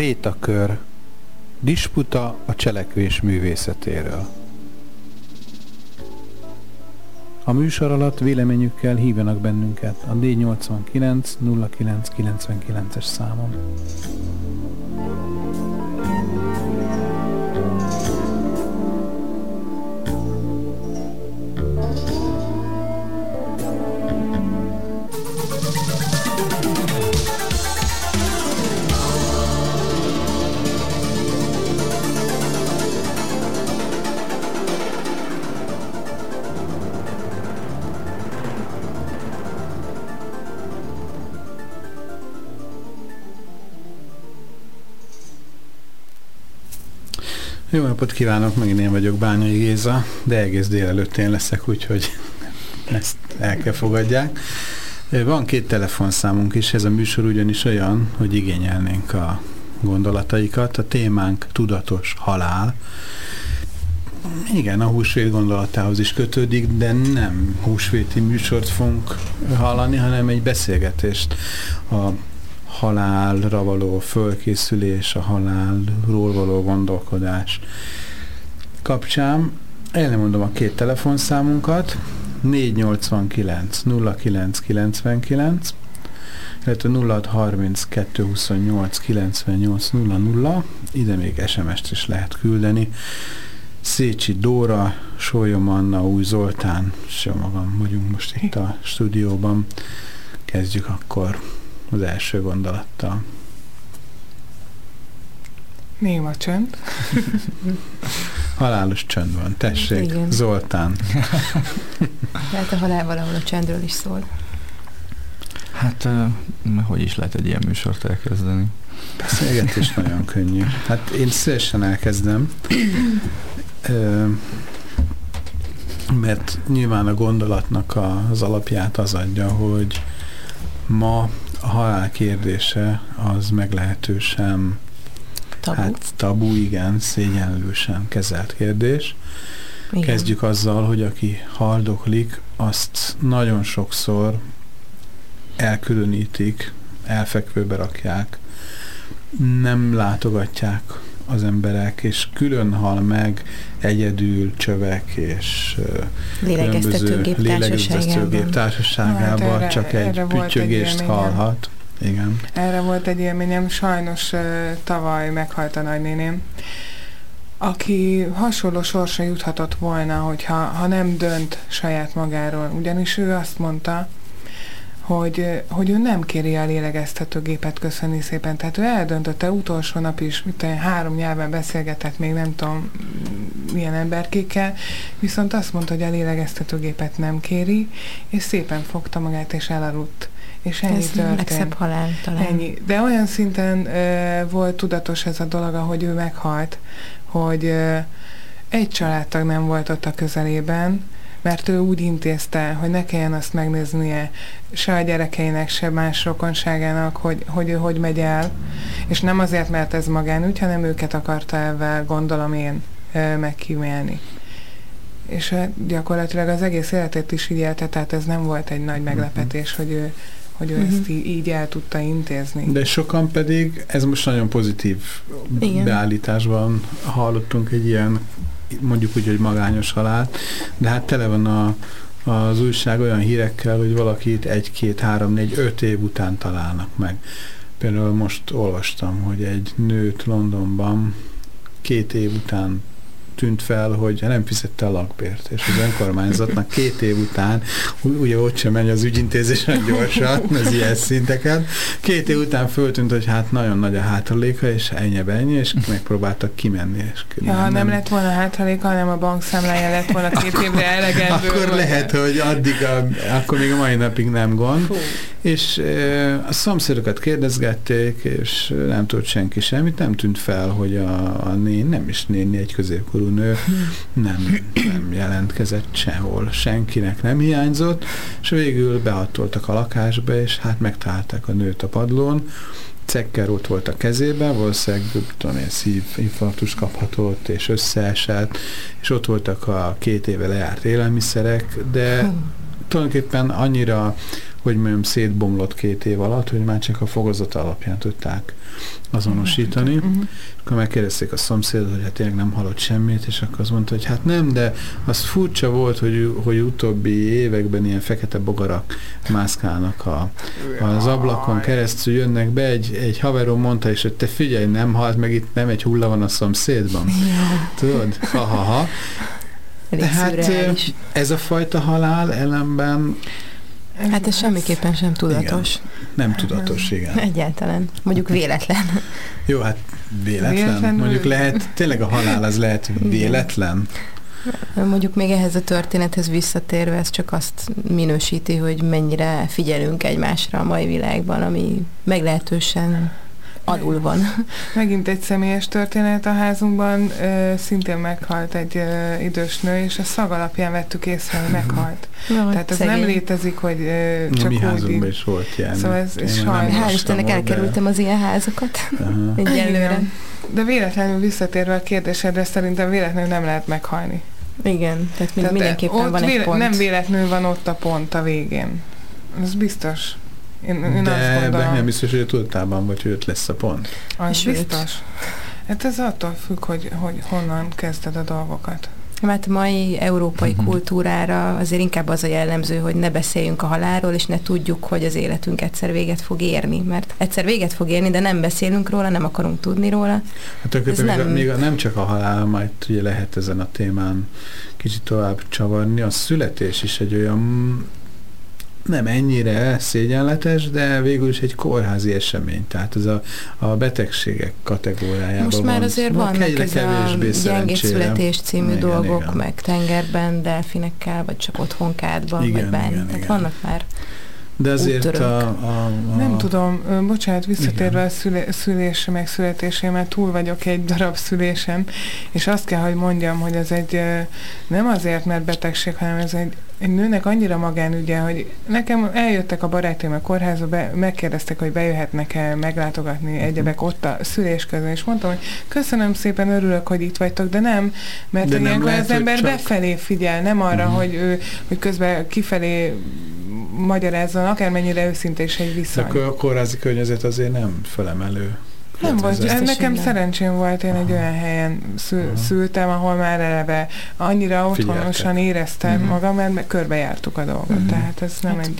Rétakör. Disputa a cselekvés művészetéről. A műsor alatt véleményükkel hívjanak bennünket a D89 0999-es számon. Jó napot kívánok, megint én vagyok Bányai Géza, de egész délelőtt én leszek, úgyhogy ezt el kell fogadják. Van két telefonszámunk is, ez a műsor ugyanis olyan, hogy igényelnénk a gondolataikat. A témánk tudatos halál. Igen, a húsvét gondolatához is kötődik, de nem húsvéti műsort fogunk hallani, hanem egy beszélgetést a halálra való fölkészülés, a halálról való gondolkodás kapcsán. Elmondom a két telefonszámunkat, 489 0999, illetve 0632 28 98 00, ide még SMS-t is lehet küldeni. Szécsi Dóra, Sólyom Anna, Új Zoltán, és jó magam vagyunk most itt a stúdióban. Kezdjük akkor az első gondolattal. Néma csönd. Halálos csönd van. Tessék, Igen. Zoltán. Lehet a halál valahol a csendről is szól. Hát, hogy is lehet egy ilyen műsort elkezdeni? Beszélgetés nagyon könnyű. Hát én szívesen elkezdem, mert nyilván a gondolatnak az alapját az adja, hogy ma a halál kérdése az meglehetősen tabu, hát, tabu igen, szégyenlősen kezelt kérdés. Igen. Kezdjük azzal, hogy aki haldoklik, azt nagyon sokszor elkülönítik, elfekvőbe rakják, nem látogatják az emberek, és külön hal meg egyedül csövek és lélegeztetőgép lélegeztetőgép társaságában hát csak egy püttyögést hallhat. Igen. Erre volt egy élményem, sajnos tavaly meghalt a nagynéném, aki hasonló sorsa juthatott volna, hogyha ha nem dönt saját magáról. Ugyanis ő azt mondta, hogy, hogy ő nem kéri a lélegeztetőgépet, köszönni szépen. Tehát ő eldöntötte utolsó nap is, mit tudom, három nyelven beszélgetett még nem tudom milyen emberkékkel, viszont azt mondta, hogy a lélegeztetőgépet nem kéri, és szépen fogta magát és elaludt. És ennyi ez történt. legszebb halál talán. Ennyi. De olyan szinten ö, volt tudatos ez a dolog, ahogy ő meghalt, hogy ö, egy családtag nem volt ott a közelében, mert ő úgy intézte, hogy ne kelljen azt megnéznie se a gyerekeinek, se más rokonságának, hogy, hogy ő hogy megy el, és nem azért, mert ez magánügy, hanem őket akarta ebben, gondolom én, megkímélni. És gyakorlatilag az egész életét is így élte, tehát ez nem volt egy nagy meglepetés, hogy ő, hogy ő uh-huh. ezt így, így el tudta intézni. De sokan pedig, ez most nagyon pozitív Igen. beállításban hallottunk egy ilyen mondjuk úgy, hogy magányos halál, de hát tele van a, az újság olyan hírekkel, hogy valakit egy, két, három, négy, öt év után találnak meg. Például most olvastam, hogy egy nőt Londonban két év után tűnt fel, hogy nem fizette a lakbért, és az önkormányzatnak két év után, ugye ott sem megy az ügyintézésen gyorsan, az ilyen szinteken, két év után föltűnt, hogy hát nagyon nagy a hátraléka, és ennyi ennyi, és megpróbáltak kimenni. És ja, nem, nem lett volna hátraléka, hanem a bankszámlája lett volna két évre elegendő. akkor lehet, hogy addig, a, akkor még a mai napig nem gond. Fú. És a szomszédokat kérdezgették, és nem tudott senki semmit, nem tűnt fel, hogy a, a nén, nem is néni egy középkorú nő nem, nem jelentkezett sehol, senkinek nem hiányzott, és végül behatoltak a lakásba, és hát megtalálták a nőt a padlón, cekker ott volt a kezében, valószínűleg tudom én, szívinfarktus kaphatott, és összeesett, és ott voltak a két éve lejárt élelmiszerek, de tulajdonképpen annyira hogy mondjam, szétbomlott két év alatt, hogy már csak a fokozat alapján tudták azonosítani. Uh-huh. Akkor megkérdezték a szomszédot, hogy hát tényleg nem hallott semmit, és akkor azt mondta, hogy hát nem, de az furcsa volt, hogy, hogy utóbbi években ilyen fekete bogarak mászkálnak a, az ablakon keresztül, jönnek be, egy, egy haverom mondta, és hogy te figyelj, nem halt meg itt nem egy hulla van a szomszédban. Tudod? Ha-ha-ha. Elég Tehát szürreális. ez a fajta halál ellenben Hát ez semmiképpen sem tudatos. nem tudatos, igen. Egyáltalán. Mondjuk véletlen. Jó, hát véletlen. Véletlenül- Mondjuk lehet, tényleg a halál az lehet véletlen. Mondjuk még ehhez a történethez visszatérve, ez csak azt minősíti, hogy mennyire figyelünk egymásra a mai világban, ami meglehetősen alul van. Megint egy személyes történet a házunkban, szintén meghalt egy idős nő, és a szag alapján vettük észre, hogy meghalt. Tehát ez nem létezik, hogy csak mi úgy házunkban is volt ilyen. Szóval ez- ez sajnos. Hál' Istennek de- elkerültem az ilyen házakat Aha. egyelőre. Igen. De véletlenül visszatérve a kérdésedre, szerintem véletlenül nem lehet meghalni. Igen, tehát, tehát mindenképpen ott van egy véle- pont. Nem véletlenül van ott a pont a végén. Ez biztos. Én, én azt De gondolom. ebben nem biztos, hogy tudatában vagy, hogy ott lesz a pont. Az Sőt. biztos. Hát ez attól függ, hogy, hogy honnan kezded a dolgokat. Hát a mai európai Mhm. kultúrára azért inkább az a jellemző, hogy ne beszéljünk a halálról, és ne tudjuk, hogy az életünk egyszer véget fog érni. Mert egyszer véget fog érni, de nem beszélünk róla, nem akarunk tudni róla. Hát tulajdonképpen nem- a, még a, nem csak a halál, majd ugye lehet ezen a témán kicsit tovább csavarni, a születés is egy olyan nem ennyire szégyenletes, de végül is egy kórházi esemény. Tehát ez a, a betegségek kategóriájában Most már van. azért Van vannak egyre ez a kevésbé gyengéd szerencsére. születés című Igen, dolgok, igen. meg tengerben, delfinekkel, vagy csak otthonkádban, Igen, vagy bármi. Tehát igen. vannak már De azért úttörők. a, a, a... Nem tudom, bocsánat, visszatérve Igen. a szülé, szülésre, meg születésre, mert túl vagyok egy darab szülésen, és azt kell, hogy mondjam, hogy ez egy nem azért, mert betegség, hanem ez egy, egy nőnek annyira magánügye, hogy nekem eljöttek a barátaim a kórházba, be, megkérdeztek, hogy bejöhetnek-e meglátogatni Mhm. egyebek ott a szülés közben, és mondtam, hogy köszönöm szépen, örülök, hogy itt vagytok, de nem, mert De ilyenkor lehet, az ember csak- befelé figyel, nem arra, Mhm. hogy, ő, hogy közben kifelé magyarázzon, akármennyire őszinte is egy viszony. Akkor a kórházi környezet azért nem felemelő. Nem volt, környezet. Biztos, nekem nem. szerencsém volt, én egy Aha. olyan helyen szül, Aha. szültem, ahol már eleve annyira otthonosan Figyeltek. éreztem Mhm. magam, mert körbejártuk a dolgot, Mhm. tehát ez nem Hát, egy...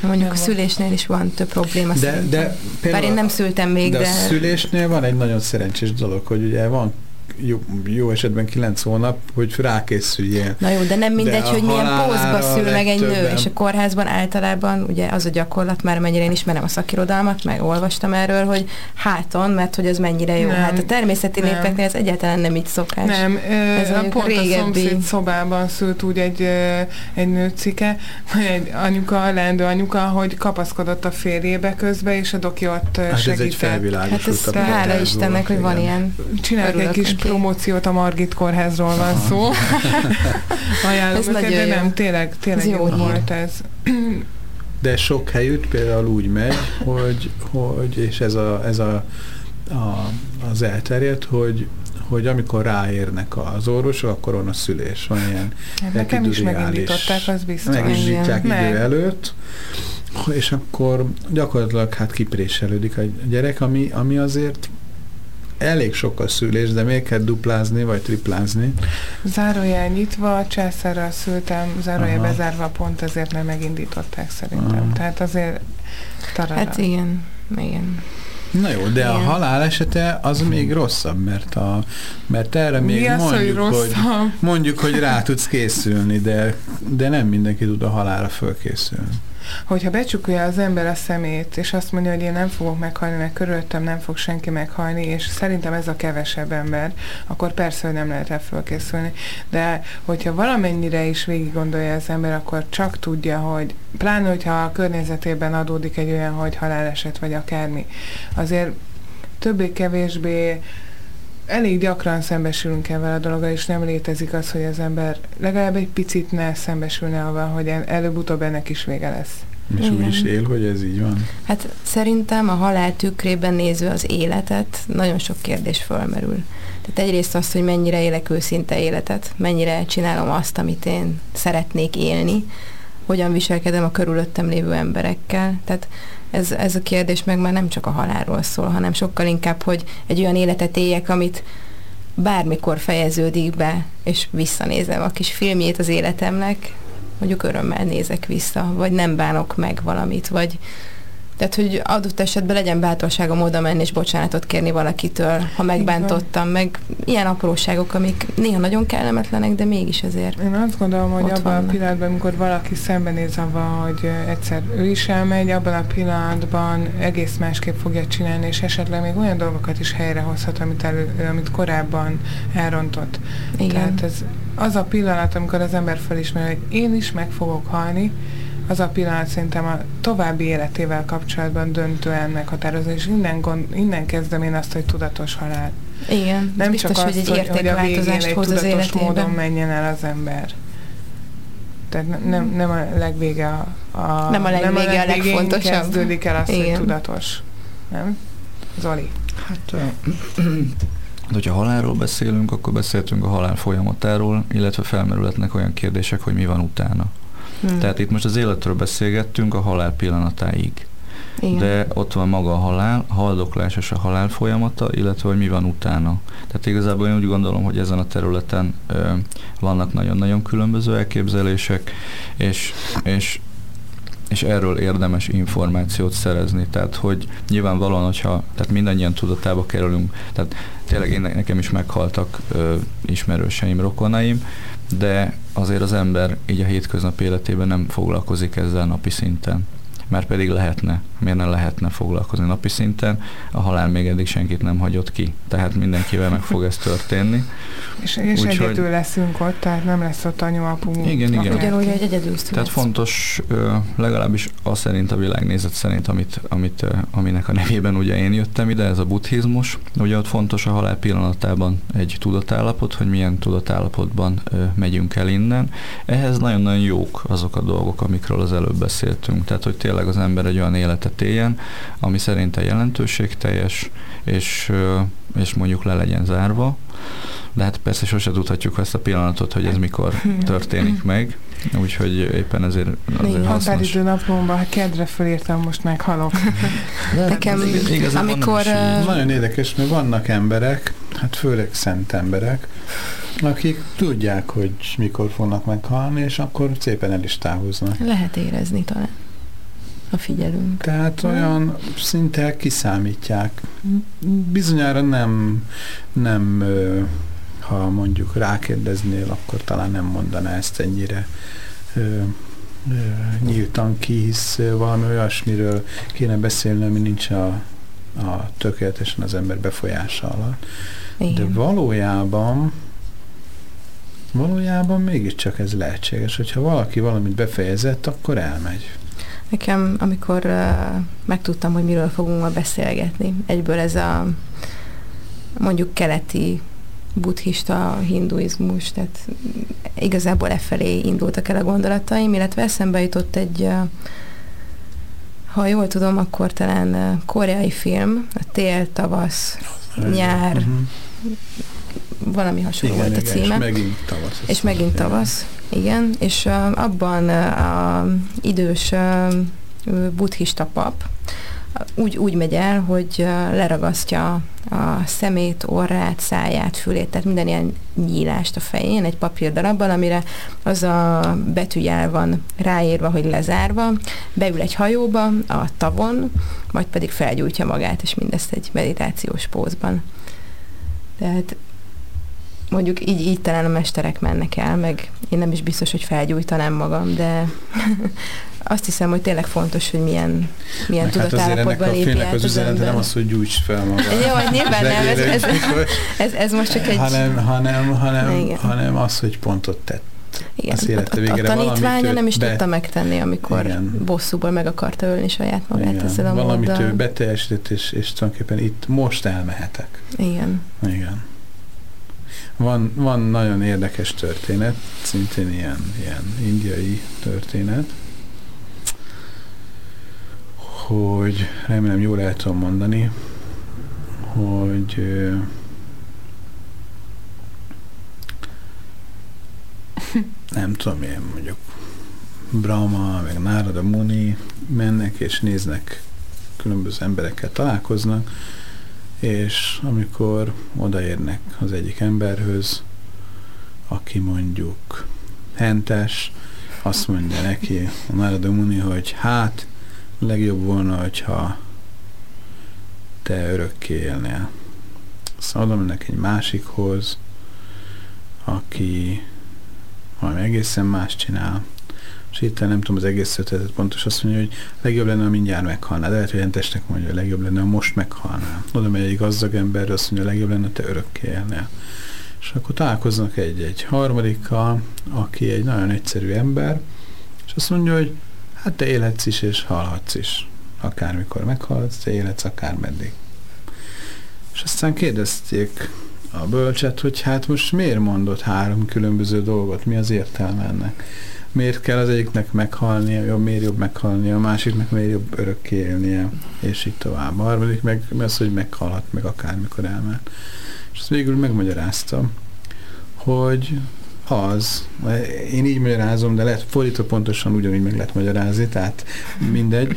mondjuk Nem a szülésnél is van több probléma De, szerintem. de Bár például én nem szültem még, de, de... a szülésnél van egy nagyon szerencsés dolog, hogy ugye van jó, jó esetben kilenc hónap, hogy rákészüljél. Na jó, de nem mindegy, De a hogy milyen pózba szül meg egy nő, és a kórházban általában ugye az a gyakorlat, már mennyire én ismerem a szakirodalmat, meg olvastam erről, hogy háton, mert hogy ez mennyire jó. Nem, hát a természeti nem. népeknél ez egyáltalán nem így szokás. Nem, Ez ö, a mondjuk pont a régebbi- szomszéd szobában szült úgy egy, egy nőcike, vagy egy anyuka, leendő anyuka, hogy kapaszkodott a férjébe közbe, és a doki ott Hát ez egy segített. Hát felvilágosult ez hála Istennek, hogy van ilyen. Csinálok egy kis. Promóciót, a Margit kórházról van szó. Ajánlom Ez őket, nagyon de jó. nem, tényleg, tényleg Ez jó jó volt ez. De sok helyütt például úgy megy, hogy, hogy és ez, a, ez a, a, az elterjedt, hogy, hogy amikor ráérnek az orvosok, akkor van a szülés. Van ilyen Nekem is megindították, az biztos. megindítják idő Meg. előtt, és akkor gyakorlatilag hát kipréselődik a gyerek, ami, ami azért elég sok a szülés, de még kell duplázni, vagy triplázni. Zárójel nyitva, császárral szültem, zárójel Aha. bezárva pont ezért, mert megindították szerintem. Aha. Tehát azért tarara. Hát igen, igen. Na jó, de a Igen. halál esete az még rosszabb, mert, a, mert erre még Mi az, hogy mondjuk, hogy, rosszabb? mondjuk, hogy rá tudsz készülni, de, de nem mindenki tud a halálra fölkészülni. Hogyha becsukulja az ember a szemét, és azt mondja, hogy én nem fogok meghalni, mert körülöttem nem fog senki meghalni, és szerintem ez a kevesebb ember, akkor persze, hogy nem lehet rá fölkészülni. De hogyha valamennyire is végig gondolja az ember, akkor csak tudja, hogy pláne, hogyha a környezetében adódik egy olyan, hogy haláleset vagy akármi, azért többé-kevésbé elég gyakran szembesülünk ezzel a dologgal, és nem létezik az, hogy az ember legalább egy picit ne szembesülne avval, hogy el- előbb-utóbb ennek is vége lesz. És úgy Igen. is él, hogy ez így van. Hát szerintem a halál tükrében nézve az életet, nagyon sok kérdés fölmerül. Tehát egyrészt azt, hogy mennyire élek őszinte életet, mennyire csinálom azt, amit én szeretnék élni, hogyan viselkedem a körülöttem lévő emberekkel. Tehát ez, ez a kérdés meg már nem csak a halálról szól, hanem sokkal inkább, hogy egy olyan életet éljek, amit bármikor fejeződik be, és visszanézem a kis filmjét az életemnek, mondjuk örömmel nézek vissza, vagy nem bánok meg valamit, vagy tehát, hogy adott esetben legyen bátorságom oda menni és bocsánatot kérni valakitől, ha megbántottam, meg ilyen apróságok, amik néha nagyon kellemetlenek, de mégis azért Én azt gondolom, hogy abban vannak. a pillanatban, amikor valaki szembenéz avval, hogy egyszer ő is elmegy, abban a pillanatban egész másképp fogja csinálni, és esetleg még olyan dolgokat is helyrehozhat, amit, elő, amit korábban elrontott. igen. Tehát ez az a pillanat, amikor az ember felismer, hogy én is meg fogok halni, az a pillanat szerintem a további életével kapcsolatban döntően meghatározó, és innen, gond, innen kezdem én azt, hogy tudatos halál. Igen, Nem biztos, csak hogy azt, egy hogy, hogy a végén egy hoz az tudatos életében. módon menjen el az ember. Tehát ne- nem, nem a legvége a, a Nem a legvége a legvégén legfontosabb. kezdődik el az, hogy tudatos. Nem? Zoli? Hát, de hogyha halálról beszélünk, akkor beszéltünk a halál folyamatáról, illetve felmerülhetnek olyan kérdések, hogy mi van utána. Hmm. Tehát itt most az életről beszélgettünk a halál pillanatáig. Igen. De ott van maga a halál, haldoklás és a halál folyamata, illetve hogy mi van utána. Tehát igazából én úgy gondolom, hogy ezen a területen ö, vannak nagyon-nagyon különböző elképzelések, és, és és erről érdemes információt szerezni. Tehát, hogy nyilvánvalóan, hogyha tehát mindannyian tudatába kerülünk, tehát tényleg én, nekem is meghaltak ö, ismerőseim, rokonaim, de azért az ember így a hétköznap életében nem foglalkozik ezzel napi szinten. Már pedig lehetne, miért ne lehetne foglalkozni napi szinten, a halál még eddig senkit nem hagyott ki, tehát mindenkivel meg fog ez történni. És, és Úgyhogy- egyedül leszünk ott, tehát nem lesz ott anyu, apu. Igen, igen. Ugyanúgy, hogy egyedül születsz. Tehát fontos, legalábbis az szerint, a világnézet szerint, amit, amit, aminek a nevében ugye én jöttem ide, ez a buddhizmus. Ugye ott fontos a halál pillanatában egy tudatállapot, hogy milyen tudatállapotban megyünk el innen. Ehhez nagyon-nagyon jók azok a dolgok, amikről az előbb beszéltünk. Tehát, hogy tényleg az ember egy olyan életet éljen, ami szerinte jelentőségteljes, és, és mondjuk le legyen zárva. De hát persze sose tudhatjuk ezt a pillanatot, hogy ez mikor történik meg, úgyhogy éppen ezért azért hasznos. Határidő naplomban, ha kedre fölírtam, most meghalok. Nekem, igazából nem amikor, Nagyon érdekes, mert vannak emberek, hát főleg szent emberek, akik tudják, hogy mikor fognak meghalni, és akkor szépen el is távoznak. Lehet érezni talán, ha figyelünk. Tehát olyan szinte kiszámítják. Bizonyára nem, nem ha mondjuk rákérdeznél, akkor talán nem mondaná ezt ennyire nyíltan ki, hisz valami olyasmiről kéne beszélni, ami nincs a, a tökéletesen az ember befolyása alatt. De Igen. valójában valójában mégiscsak ez lehetséges, hogyha valaki valamit befejezett, akkor elmegy. Nekem, amikor uh, megtudtam, hogy miről fogunk ma beszélgetni, egyből ez a mondjuk keleti buddhista hinduizmus, tehát igazából e felé indultak el a gondolataim, illetve eszembe jutott egy, ha jól tudom, akkor talán koreai film, a tél, tavasz, nyár, Uh-huh. Valami hasonló volt a igen, címe. és megint tavasz. És megint mondja. tavasz, igen, és uh, abban uh, a idős uh, buddhista pap úgy, úgy megy el, hogy uh, leragasztja a szemét, orrát, száját, fülét, tehát minden ilyen nyílást a fején egy papírdarabbal, amire az a betűjel van ráírva, hogy lezárva, beül egy hajóba a tavon, majd pedig felgyújtja magát, és mindezt egy meditációs pózban. Tehát mondjuk így, így talán a mesterek mennek el, meg én nem is biztos, hogy felgyújtanám magam, de azt hiszem, hogy tényleg fontos, hogy milyen, milyen Meg hát tudatállapotban a lépi filmnek át az üzenete nem az, hogy gyújts fel magad. Jó, hogy nyilván nem, ez, ez, ez, ez most csak egy... hanem, hanem, hanem, Igen. hanem az, hogy pontot tett. igen, az élete a, a, végére a tanítványa nem is be- tudta megtenni, amikor Igen. bosszúból meg akarta ölni saját magát Igen, ezzel a valamit móddal. ő beteljesített, és, és tulajdonképpen itt most elmehetek. Igen. Igen. Van, van nagyon érdekes történet, szintén ilyen, ilyen indiai történet, hogy remélem jól el tudom mondani, hogy nem tudom én mondjuk Brahma, meg Narada Muni mennek és néznek, különböző emberekkel találkoznak, és amikor odaérnek az egyik emberhöz, aki mondjuk hentes, azt mondja neki a Narada hogy hát legjobb volna, hogyha te örökké élnél. Aztán oda egy másikhoz, aki valami egészen más csinál, és itt nem tudom az egész ötletet pontos, azt mondja, hogy legjobb lenne, ha mindjárt meghalnál. De lehet, hogy testnek mondja, hogy legjobb lenne, ha most meghalnál. Oda megy egy gazdag ember, azt mondja, legjobb lenne, te örökké élnél. És akkor találkoznak egy-egy harmadikkal, aki egy nagyon egyszerű ember, és azt mondja, hogy hát te élhetsz is, és halhatsz is. Akármikor meghalsz, te élhetsz akármeddig. És aztán kérdezték a bölcset, hogy hát most miért mondott három különböző dolgot, mi az értelme ennek? Miért kell az egyiknek meghalnia, jobb, miért jobb meghalnia, a másiknak miért jobb örökké élnie, és így tovább. A harmadik meg az, hogy meghalhat meg akármikor elment. És azt végül megmagyaráztam, hogy az, én így magyarázom, de lehet fordítva pontosan ugyanúgy meg lehet magyarázni, tehát mindegy,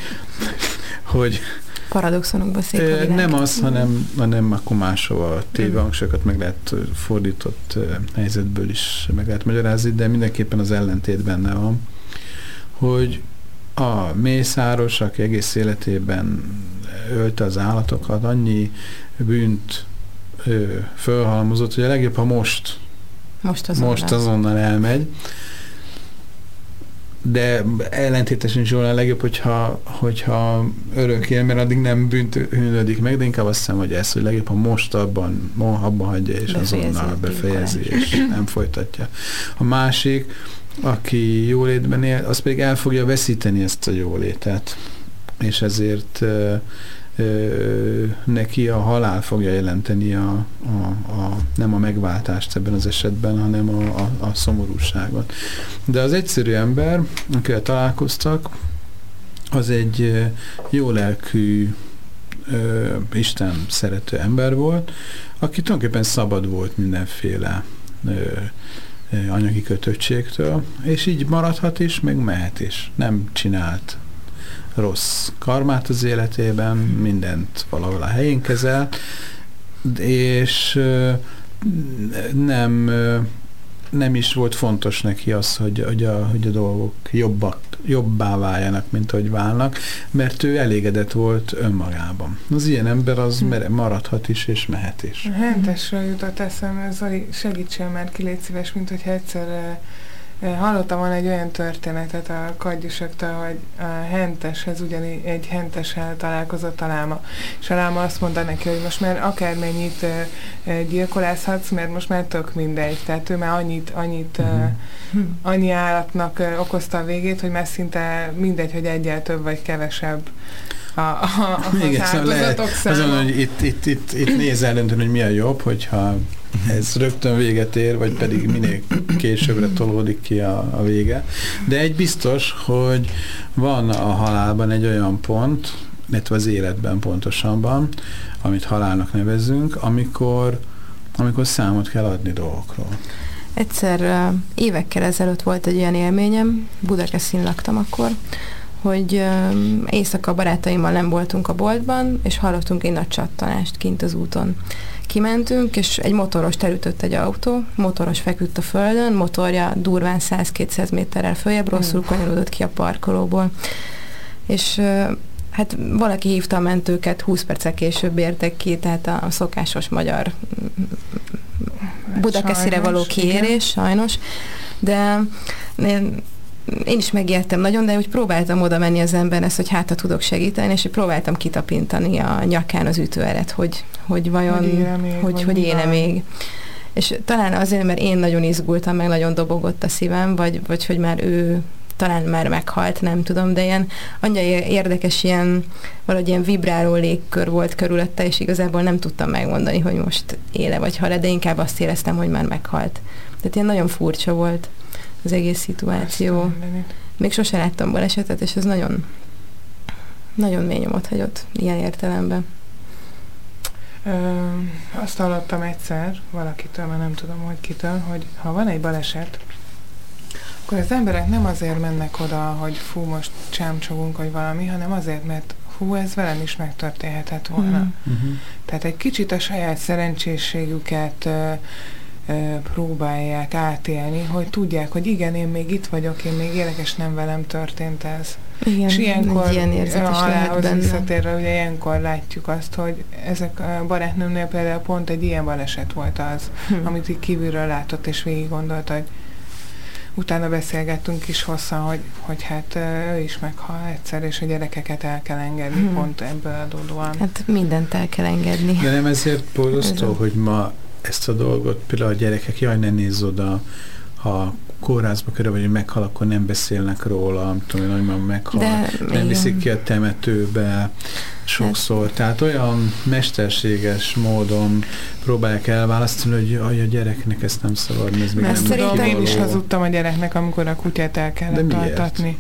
hogy paradoxonokba szép a Nem az, hanem, hanem akkor máshova téve hangsokat meg lehet fordított helyzetből is meg lehet magyarázni, de mindenképpen az ellentét benne van, hogy a mészáros, aki egész életében ölte az állatokat, annyi bűnt ö, fölhalmozott, hogy a legjobb, ha most most azonnal, most azonnal elmegy, de ellentétesen is a legjobb, hogyha, hogyha örökké, mert addig nem bűnhűnödik meg, de inkább azt hiszem, hogy ez, hogy legjobb, ha most abban, abban hagyja, és befejezi azonnal befejezi, és nem folytatja. A másik, aki jólétben él, az pedig el fogja veszíteni ezt a jólétet, és ezért neki a halál fogja jelenteni a, a, a, nem a megváltást ebben az esetben, hanem a, a, a szomorúságot. De az egyszerű ember, akivel találkoztak, az egy jó lelkű, ö, Isten szerető ember volt, aki tulajdonképpen szabad volt mindenféle ö, anyagi kötöttségtől, és így maradhat is, meg mehet is. Nem csinált rossz karmát az életében, mindent valahol a helyén kezel, és nem, nem is volt fontos neki az, hogy, hogy, a, hogy a dolgok jobbak, jobbá váljanak, mint hogy válnak, mert ő elégedett volt önmagában. Az ilyen ember az hm. maradhat is, és mehet is. Hentesről jutott eszembe, Zoli, segítsen már ki, légy szíves, mint hogy egyszer Hallottam van egy olyan történetet a kadjusoktól, hogy a henteshez ugyanígy egy hentessel találkozott a láma. És a láma azt mondta neki, hogy most már akármennyit gyilkolászhatsz, mert most már tök mindegy. Tehát ő már annyit, annyit uh-huh. annyi állatnak okozta a végét, hogy már szinte mindegy, hogy egyel több vagy kevesebb a, a, a, az áldozatok száma. Azon, hogy itt, itt, itt, itt nézel hogy mi a jobb, hogyha ez rögtön véget ér, vagy pedig minél későbbre tolódik ki a, a vége. De egy biztos, hogy van a halálban egy olyan pont, illetve az életben pontosabban, amit halálnak nevezünk, amikor, amikor számot kell adni dolgokról. Egyszer évekkel ezelőtt volt egy olyan élményem, Budakeszin laktam akkor, hogy éjszaka barátaimmal nem voltunk a boltban, és hallottunk egy nagy csattanást kint az úton. Kimentünk, és egy motoros elütött egy autó, motoros feküdt a földön, motorja durván 100-200 méterrel följebb, rosszul mm. kanyarodott ki a parkolóból. És hát valaki hívta a mentőket, 20 perccel később értek ki, tehát a szokásos magyar Budakeszire való kiérés, sajnos. De én is megértem nagyon, de úgy próbáltam oda menni az emberhez, hogy hát, ha tudok segíteni, és próbáltam kitapintani a nyakán az ütőeret, hogy, hogy vajon, hogy éle még. Hogy, hogy éle még. És talán azért, mert én nagyon izgultam, meg nagyon dobogott a szívem, vagy, vagy hogy már ő talán már meghalt, nem tudom, de ilyen annyira érdekes, ilyen valahogy ilyen vibráló légkör volt körülötte, és igazából nem tudtam megmondani, hogy most éle vagy hal de inkább azt éreztem, hogy már meghalt. Tehát ilyen nagyon furcsa volt az egész szituáció. Még sose láttam balesetet, és ez nagyon, nagyon mély nyomot hagyott ilyen értelemben. Ö, azt hallottam egyszer valakitől, mert nem tudom, hogy kitől, hogy ha van egy baleset, akkor az emberek nem azért mennek oda, hogy fú, most csámcsogunk, vagy valami, hanem azért, mert hú, ez velem is megtörténhetett volna. Mm. Uh-huh. Tehát egy kicsit a saját ö, próbálják átélni, hogy tudják, hogy igen, én még itt vagyok, én még élek, és nem velem történt ez. Igen, és ilyenkor ilyen érzet is halához visszatérve, ugye ilyenkor látjuk azt, hogy ezek a barátnőmnél például pont egy ilyen baleset volt az, hm. amit így kívülről látott, és végig gondolta, hogy utána beszélgettünk is hosszan, hogy, hogy hát ő is meghal egyszer, és a gyerekeket el kell engedni, hmm. pont ebből adódóan. Hát mindent el kell engedni. De nem ezért borzasztó, hogy ma ezt a dolgot, például a gyerekek, jaj, ne nézz oda, ha kórházba kerül, vagy meghal, akkor nem beszélnek róla, tudom, hogy nagymama meghal, De, nem viszik ki a temetőbe, sokszor. Hát. Tehát olyan mesterséges módon próbálják elválasztani, hogy aj, a gyereknek ezt nem szabad, ez még Mert nem tudom, én is hazudtam a gyereknek, amikor a kutyát el kellett De tartatni.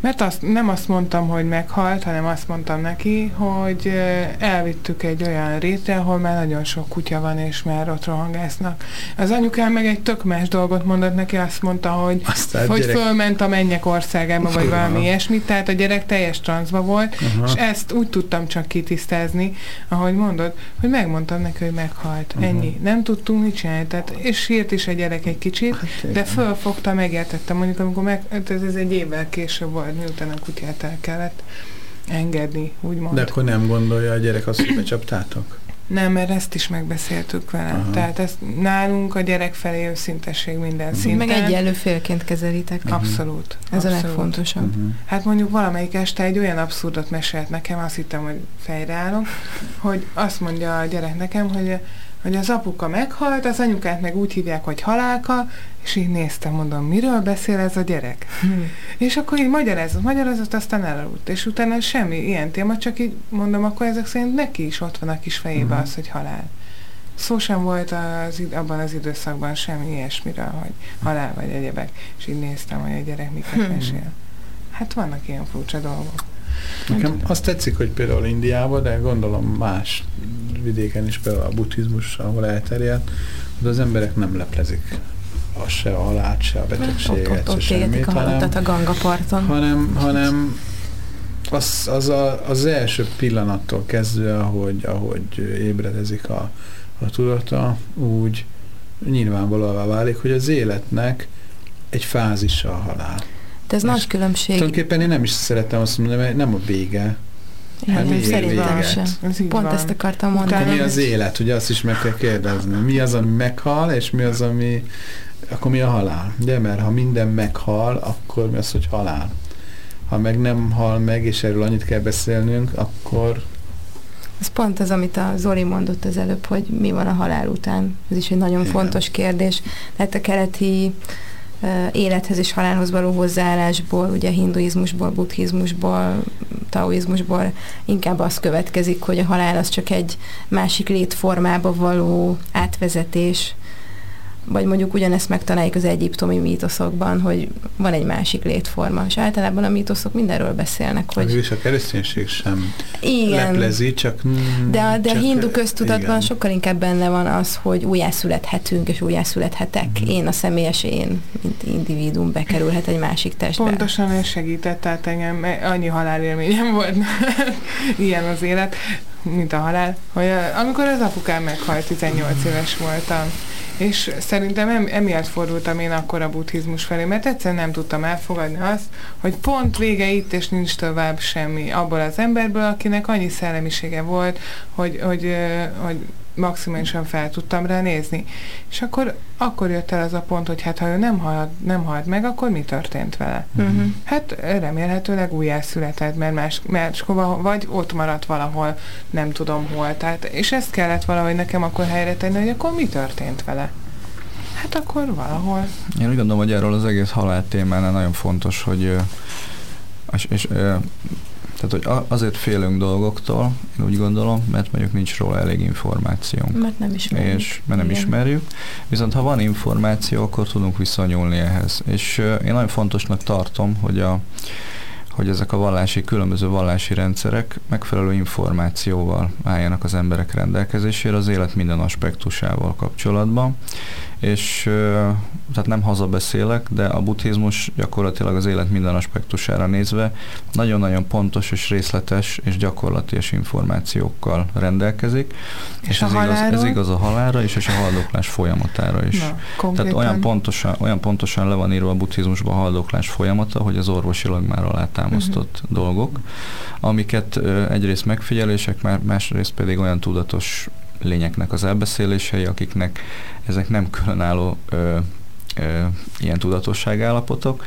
Mert azt, nem azt mondtam, hogy meghalt, hanem azt mondtam neki, hogy elvittük egy olyan rétre, ahol már nagyon sok kutya van, és már ott rohangásznak. Az anyukám meg egy tök más dolgot mondott neki, azt mondta, hogy, Aztán hogy gyerek... fölment a mennyek országába, vagy valami ilyesmit, tehát a gyerek teljes transzba volt, Aha. és ezt úgy tudtam csak kitisztázni, ahogy mondod, hogy megmondtam neki, hogy meghalt. Uh-huh. Ennyi. Nem tudtunk mit csinálni. Tehát, és sírt is a gyerek egy kicsit, hát, de fölfogta, megértette. Mondjuk, amikor meg, hát ez, ez egy évvel később volt, miután a kutyát el kellett engedni, úgymond. De akkor nem gondolja a gyerek azt, hogy becsaptátok? Nem, mert ezt is megbeszéltük vele. Aha. Tehát ez nálunk a gyerek felé őszintesség minden uh-huh. szinten. Meg egyenlő félként kezelitek. Uh-huh. Abszolút. Ez abszolút. a legfontosabb. Uh-huh. Hát mondjuk valamelyik este egy olyan abszurdot mesélt nekem, azt hittem, hogy fejreállok, hogy azt mondja a gyerek nekem, hogy hogy az apuka meghalt, az anyukát meg úgy hívják, hogy halálka, és így néztem, mondom, miről beszél ez a gyerek? Hmm. És akkor így magyarázott, magyarázott, aztán elaludt. És utána semmi ilyen téma, csak így mondom, akkor ezek szerint neki is ott van a kis fejében hmm. az, hogy halál. Szó sem volt az, abban az időszakban semmi ilyesmiről, hogy halál vagy egyebek. És így néztem, hogy a gyerek miket hmm. mesél. Hát vannak ilyen furcsa dolgok. Nekem azt tetszik, hogy például Indiában, de gondolom más vidéken is, például a buddhizmus, ahol elterjedt, hogy az emberek nem leplezik a se a halált, se a betegséget, ott, ott, se ott semmit, a hanem, a ganga parton. hanem, hanem az, az a, az első pillanattól kezdve, ahogy, ahogy ébredezik a, a tudata, úgy nyilvánvalóvá válik, hogy az életnek egy fázisa a halál. De ez És nagy különbség. Tulajdonképpen én nem is szeretem azt mondani, mert nem a vége. Hát Igen, szerintem sem. Pont van. ezt akartam mondani. Akkor mi az élet? Ugye azt is meg kell kérdezni. Mi az, ami meghal, és mi az, ami... Akkor mi a halál? De mert ha minden meghal, akkor mi az, hogy halál? Ha meg nem hal meg, és erről annyit kell beszélnünk, akkor ez pont az, amit a Zoli mondott az előbb, hogy mi van a halál után. Ez is egy nagyon Igen. fontos kérdés. Tehát a keleti élethez és halálhoz való hozzáállásból, ugye hinduizmusból, buddhizmusból, taoizmusból inkább az következik, hogy a halál az csak egy másik létformába való átvezetés, vagy mondjuk ugyanezt megtaláljuk az egyiptomi mítoszokban, hogy van egy másik létforma, és általában a mítoszok mindenről beszélnek, hogy... És a kereszténység sem igen, leplezi, csak... De a, de csak, a hindu köztudatban igen. sokkal inkább benne van az, hogy újjászülethetünk, és újjászülethetek. Mm. Én, a személyes én, mint individuum bekerülhet egy másik testbe. Pontosan ez segített, tehát engem annyi halálélményem volt, ilyen az élet, mint a halál, hogy amikor az apukám meghalt, 18 éves voltam, és szerintem emiatt fordultam én akkor a buddhizmus felé, mert egyszerűen nem tudtam elfogadni azt, hogy pont vége itt, és nincs tovább semmi. Abból az emberből, akinek annyi szellemisége volt, hogy, hogy, hogy maximálisan fel tudtam rá nézni. És akkor, akkor jött el az a pont, hogy hát ha ő nem halt, nem halt meg, akkor mi történt vele? Uh-huh. Hát remélhetőleg újjászületett, mert más, máshova, vagy ott maradt valahol, nem tudom hol. Tehát, és ezt kellett valahogy nekem akkor helyre tenni, hogy akkor mi történt vele? Hát akkor valahol. Én úgy gondolom, hogy erről az egész halál témánál nagyon fontos, hogy és, és tehát, hogy azért félünk dolgoktól, én úgy gondolom, mert mondjuk nincs róla elég információnk. Mert nem ismerjük. És mert nem Igen. ismerjük. Viszont ha van információ, akkor tudunk viszonyulni ehhez. És én nagyon fontosnak tartom, hogy a hogy ezek a vallási, különböző vallási rendszerek megfelelő információval álljanak az emberek rendelkezésére az élet minden aspektusával kapcsolatban, és tehát nem hazabeszélek, de a buddhizmus gyakorlatilag az élet minden aspektusára nézve nagyon-nagyon pontos és részletes és gyakorlatias információkkal rendelkezik, és, és ez, igaz, ez igaz a halára is, és a haldoklás folyamatára is. Na, Tehát olyan pontosan, olyan pontosan le van írva a buddhizmusban a haldoklás folyamata, hogy az orvosilag már alátámasztott uh-huh. dolgok, amiket egyrészt megfigyelések, másrészt pedig olyan tudatos lényeknek az elbeszélései, akiknek ezek nem különálló ö, ö, ilyen tudatosságállapotok,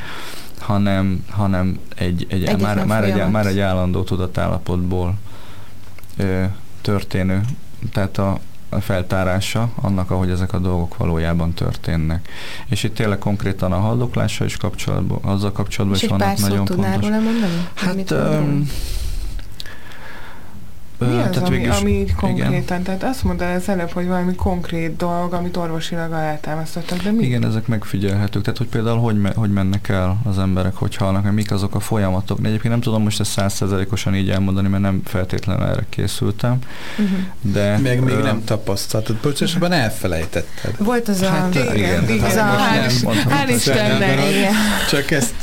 hanem, hanem egy, egy, már, már, egy, már egy állandó tudatállapotból ö, történő, tehát a, a feltárása annak, ahogy ezek a dolgok valójában történnek. És itt tényleg konkrétan a haldoklással is kapcsolatban, azzal kapcsolatban és is vannak nagyon pontos... Hát, um, mi az, tehát ami, végülis, ami így konkrétan, igen. tehát azt mondta az előbb, hogy valami konkrét dolog, amit orvosilag alátámasztottak, de mi? Igen, ezek megfigyelhetők, tehát hogy például hogy, me, hogy mennek el az emberek, hogy halnak, mik azok a folyamatok. De egyébként nem tudom most ezt százszerzelékosan így elmondani, mert nem feltétlenül erre készültem, uh-huh. de... Meg még uh, nem tapasztaltad, pontosabban elfelejtetted. Volt az hát, a... Igen, igen, az a... Hál' Istennek, Csak ezt,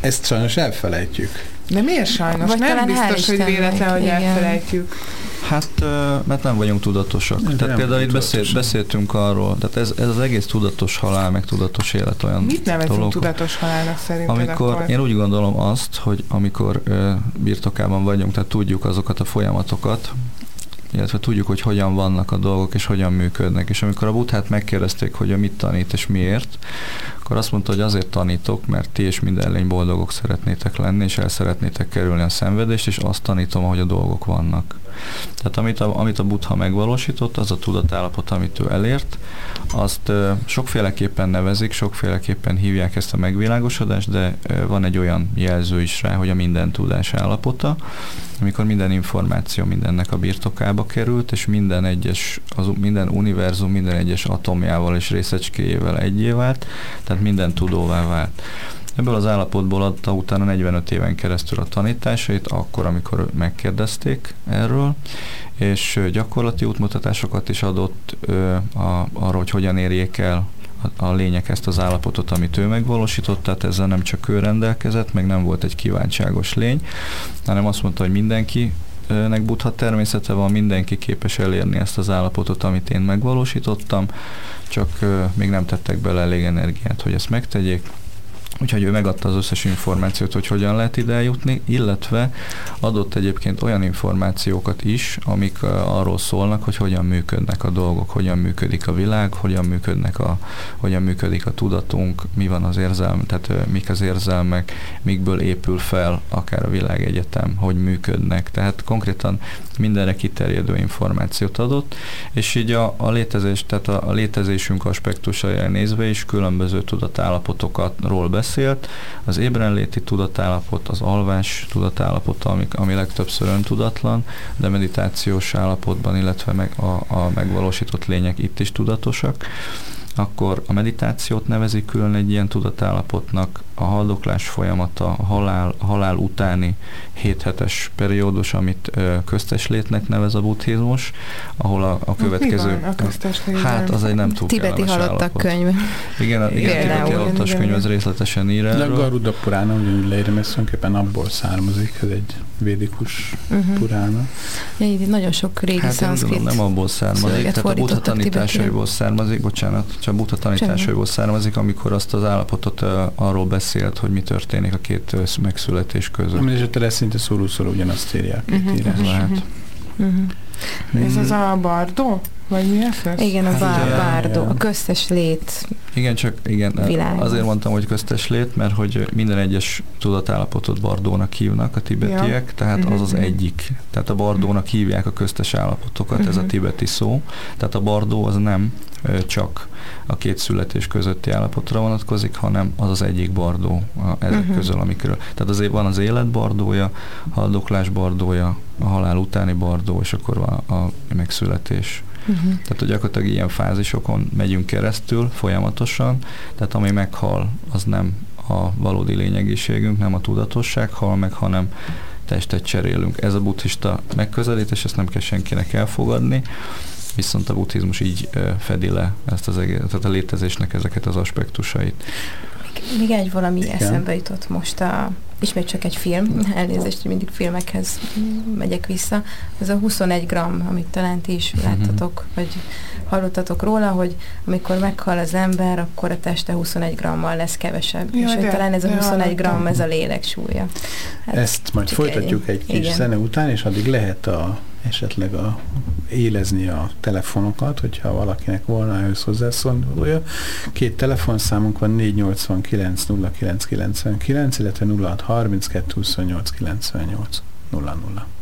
ezt sajnos elfelejtjük. De miért sajnos? Vagy nem biztos, hogy véletlen, hogy igen. elfelejtjük. Hát, mert nem vagyunk tudatosak. Nem, tehát például itt beszélt, beszéltünk arról, tehát ez, ez az egész tudatos halál, meg tudatos élet olyan Mit nevezünk dolog, tudatos halálnak szerinted Amikor, akkor? én úgy gondolom azt, hogy amikor ö, birtokában vagyunk, tehát tudjuk azokat a folyamatokat, illetve tudjuk, hogy hogyan vannak a dolgok, és hogyan működnek. És amikor a buthát megkérdezték, hogy mit tanít és miért, akkor azt mondta, hogy azért tanítok, mert ti és minden lény boldogok szeretnétek lenni, és el szeretnétek kerülni a szenvedést, és azt tanítom, hogy a dolgok vannak. Tehát amit a, amit a Buddha megvalósított, az a tudatállapot, amit ő elért, azt ö, sokféleképpen nevezik, sokféleképpen hívják ezt a megvilágosodást, de ö, van egy olyan jelző is rá, hogy a minden tudás állapota, amikor minden információ mindennek a birtokába került, és minden egyes, az, minden univerzum minden egyes atomjával és részecskéjével egyé vált, tehát minden tudóvá vált. Ebből az állapotból adta utána 45 éven keresztül a tanításait, akkor, amikor megkérdezték erről, és gyakorlati útmutatásokat is adott ö, a, arra, hogy hogyan érjék el a, a lények ezt az állapotot, amit ő megvalósított, tehát ezzel nem csak ő rendelkezett, meg nem volt egy kíváncságos lény, hanem azt mondta, hogy mindenki nek butha természete van, mindenki képes elérni ezt az állapotot, amit én megvalósítottam, csak még nem tettek bele elég energiát, hogy ezt megtegyék, Úgyhogy ő megadta az összes információt, hogy hogyan lehet ide eljutni, illetve adott egyébként olyan információkat is, amik arról szólnak, hogy hogyan működnek a dolgok, hogyan működik a világ, hogyan működnek a, hogyan működik a tudatunk, mi van az érzelm, tehát mik az érzelmek, mikből épül fel akár a világegyetem, hogy működnek. Tehát konkrétan mindenre kiterjedő információt adott, és így a, a létezés, tehát a, a létezésünk aspektusaira nézve is különböző tudatállapotokról beszél, beszélt, az ébrenléti tudatállapot, az alvás tudatállapot, ami, ami legtöbbször öntudatlan, de meditációs állapotban, illetve meg a, a megvalósított lények itt is tudatosak. Akkor a meditációt nevezik külön egy ilyen tudatállapotnak, a haldoklás folyamata, a halál, halál utáni héthetes periódus, amit ö, köztes létnek nevez a buddhizmus, ahol a, a következő... Mi van a köztes Hát az egy nem túl Tibeti halottak könyv. Igen, a, igen, a tibeti halottas könyv az részletesen ír. De a Garuda Purána ugyanúgy leírom, ez tulajdonképpen abból származik, ez egy védikus uh-huh. purána. Ja, így nagyon sok régi hát szanszkrit nem abból származik, tehát a buddha tanításaiból származik, bocsánat, csak a buddha tanításaiból származik, amikor azt az állapotot uh, arról beszélt, hogy mi történik a két megszületés között. És a szinte szóló-szóló ugyanazt írják. Uh-huh. írás. Uh-huh. Uh-huh. Ez az a Bardó? Vagy mi ez? Igen, a hát, bárdó, a köztes lét Igen, csak igen, világ. azért mondtam, hogy köztes lét, mert hogy minden egyes tudatállapotot bardónak hívnak a tibetiek, ja. tehát uh-huh. az az mhm. egyik. Tehát a bardónak hívják a köztes állapotokat, uh-huh. ez a mhm. tibeti szó. Tehát a bardó az nem csak a két születés közötti állapotra vonatkozik, hanem az az egyik bardó a, ezek uh-huh. közül, amikről. Tehát azért van az élet bardója, a haldoklás bardója, a halál utáni bardó, és akkor van a megszületés. Uh-huh. Tehát, hogy gyakorlatilag ilyen fázisokon megyünk keresztül folyamatosan, tehát ami meghal, az nem a valódi lényegiségünk, nem a tudatosság hal meg, hanem testet cserélünk. Ez a buddhista megközelítés, ezt nem kell senkinek elfogadni, viszont a buddhizmus így fedi le ezt az egész, tehát a létezésnek ezeket az aspektusait. Még, még egy valami Igen. eszembe jutott most a ismét csak egy film, elnézést, hogy mindig filmekhez megyek vissza, ez a 21 gram, amit talán ti is mhm. láttatok, vagy hallottatok róla, hogy amikor meghal az ember, akkor a teste 21 grammal lesz kevesebb. Ja, és de, talán ez a 21 gram, ez a lélek súlya. Hát Ezt majd folytatjuk egy, egy kis igen. zene után, és addig lehet a esetleg a, élezni a telefonokat, hogyha valakinek volna ehhez hozzászólója. Két telefonszámunk van 489 0999, illetve 0632 28 98 00.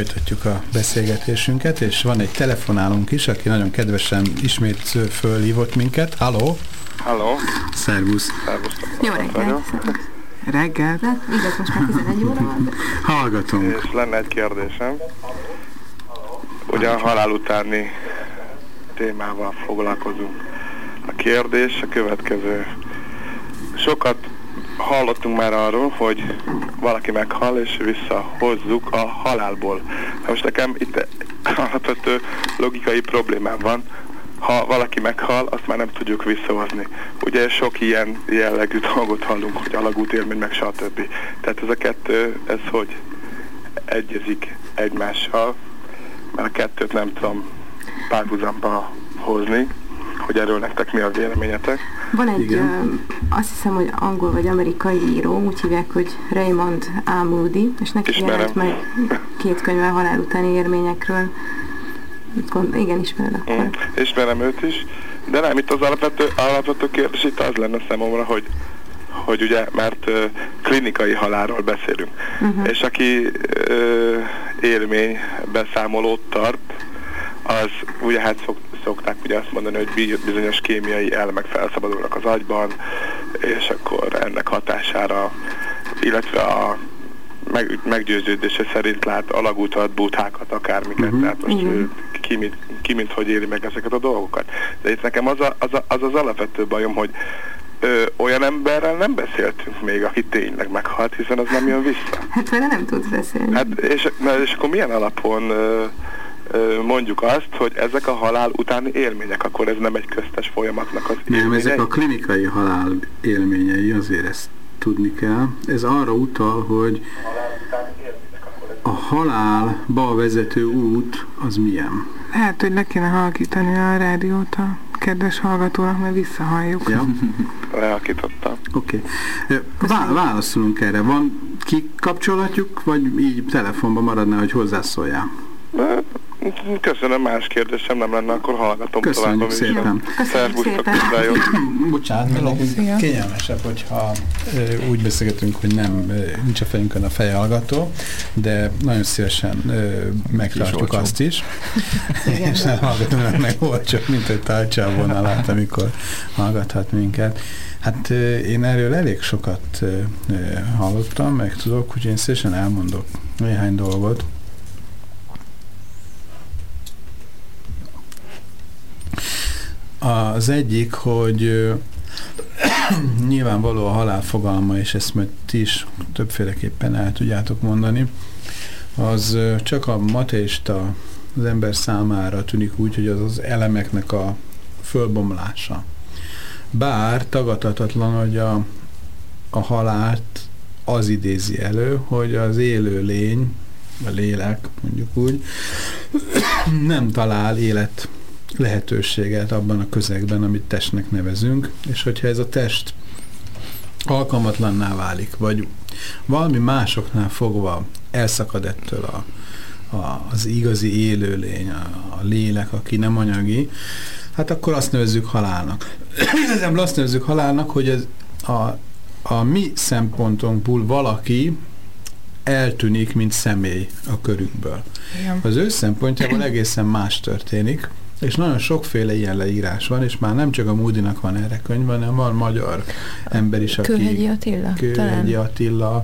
folytatjuk a beszélgetésünket, és van egy telefonálunk is, aki nagyon kedvesen ismét fölhívott minket. Halló! Halló! Szervusz! Szervusz! Jó reggelt! Reggel? Igaz, most már 11 óra van. Hallgatunk. És lenne egy kérdésem. Ugye a halál utáni témával foglalkozunk. A kérdés a következő. Sokat hallottunk már arról, hogy valaki meghal, és visszahozzuk a halálból. Most nekem itt alapvető logikai problémám van, ha valaki meghal, azt már nem tudjuk visszahozni. Ugye sok ilyen jellegű dolgot hallunk, hogy alagút élmény, meg stb. Tehát ez a kettő, ez hogy egyezik egymással, mert a kettőt nem tudom párhuzamba hozni, hogy erről nektek mi a véleményetek. Van egy, Igen. azt hiszem, hogy angol vagy amerikai író, úgy hívják, hogy Raymond A. Moody, és neki Ismerem. jelent meg két könyve halál utáni érményekről. Igen, ismered akkor. Mm, ismerem őt is, de nem, itt az alapvető, alapvető kérdés itt az lenne számomra, hogy hogy ugye, mert uh, klinikai halálról beszélünk, uh-huh. és aki uh, élmény beszámolót tart, az ugye hát szok, szokták ugye azt mondani, hogy bizonyos kémiai elemek felszabadulnak az agyban, és akkor ennek hatására, illetve a meg, meggyőződése szerint lát alagútat, búthákat, akármiket, uh-huh. tehát most uh-huh. ki, mit, ki mint hogy éli meg ezeket a dolgokat. De itt nekem az a, az, a, az, az alapvető bajom, hogy ö, olyan emberrel nem beszéltünk még, aki tényleg meghalt, hiszen az nem jön vissza. Hát vele nem tudsz beszélni. Hát és, na, és akkor milyen alapon ö, mondjuk azt, hogy ezek a halál utáni élmények, akkor ez nem egy köztes folyamatnak az élményei? Nem, ezek a klinikai halál élményei, azért ezt tudni kell. Ez arra utal, hogy a halálba vezető út az milyen? Hát, hogy le kéne halkítani a rádiót a kedves hallgatónak, mert visszahalljuk. Ja. Lehalkítottam. Oké. Okay. Vá válaszolunk erre. Van, kikapcsolhatjuk, vagy így telefonban maradna, hogy hozzászóljál? Köszönöm, más kérdésem nem lenne, akkor hallgatom Köszönjük tovább. Szépen. Köszönjük szépen. Bocsánat, kényelmesebb, hogyha úgy beszélgetünk, hogy nem, nincs a fejünkön a fejhallgató, de nagyon szívesen megtartjuk azt is. és nem hallgatom meg csak, mint egy tárcsávonalát, amikor hallgathat minket. Hát én erről elég sokat hallottam, meg tudok, hogy én szívesen elmondok néhány dolgot. Az egyik, hogy nyilvánvaló a halál fogalma, és ezt majd ti is többféleképpen el tudjátok mondani, az csak a mateista az ember számára tűnik úgy, hogy az az elemeknek a fölbomlása. Bár tagadhatatlan, hogy a, a halált az idézi elő, hogy az élő lény, a lélek mondjuk úgy, nem talál élet lehetőséget abban a közegben, amit testnek nevezünk, és hogyha ez a test alkalmatlanná válik, vagy valami másoknál fogva elszakad ettől a, a, az igazi élőlény, a, a lélek, aki nem anyagi, hát akkor azt nevezzük halálnak. Igazából azt nevezzük halálnak, hogy ez a, a mi szempontunkból valaki eltűnik, mint személy a körünkből. Igen. Az ő szempontjából egészen más történik, és nagyon sokféle ilyen leírás van, és már nem csak a Moody-nak van erre könyv, hanem van magyar ember is, aki... Kőhegyi Attila. Kőhegyi Attila,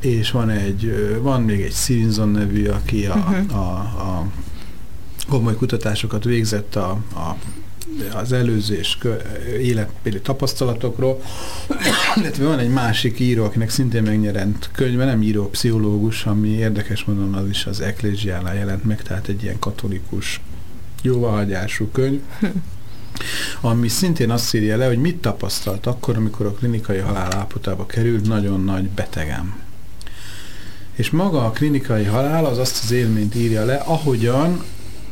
és van egy, van még egy Stevenson nevű, aki a, uh mhm. -huh. a, a komoly kutatásokat végzett a, a az előző és életbéli tapasztalatokról, illetve van egy másik író, akinek szintén megnyerent könyve, nem író, pszichológus, ami érdekes mondom, az is az Ecclesiánál jelent meg, tehát egy ilyen katolikus jóváhagyású könyv, ami szintén azt írja le, hogy mit tapasztalt akkor, amikor a klinikai halál állapotába került nagyon nagy betegem. És maga a klinikai halál az azt az élményt írja le, ahogyan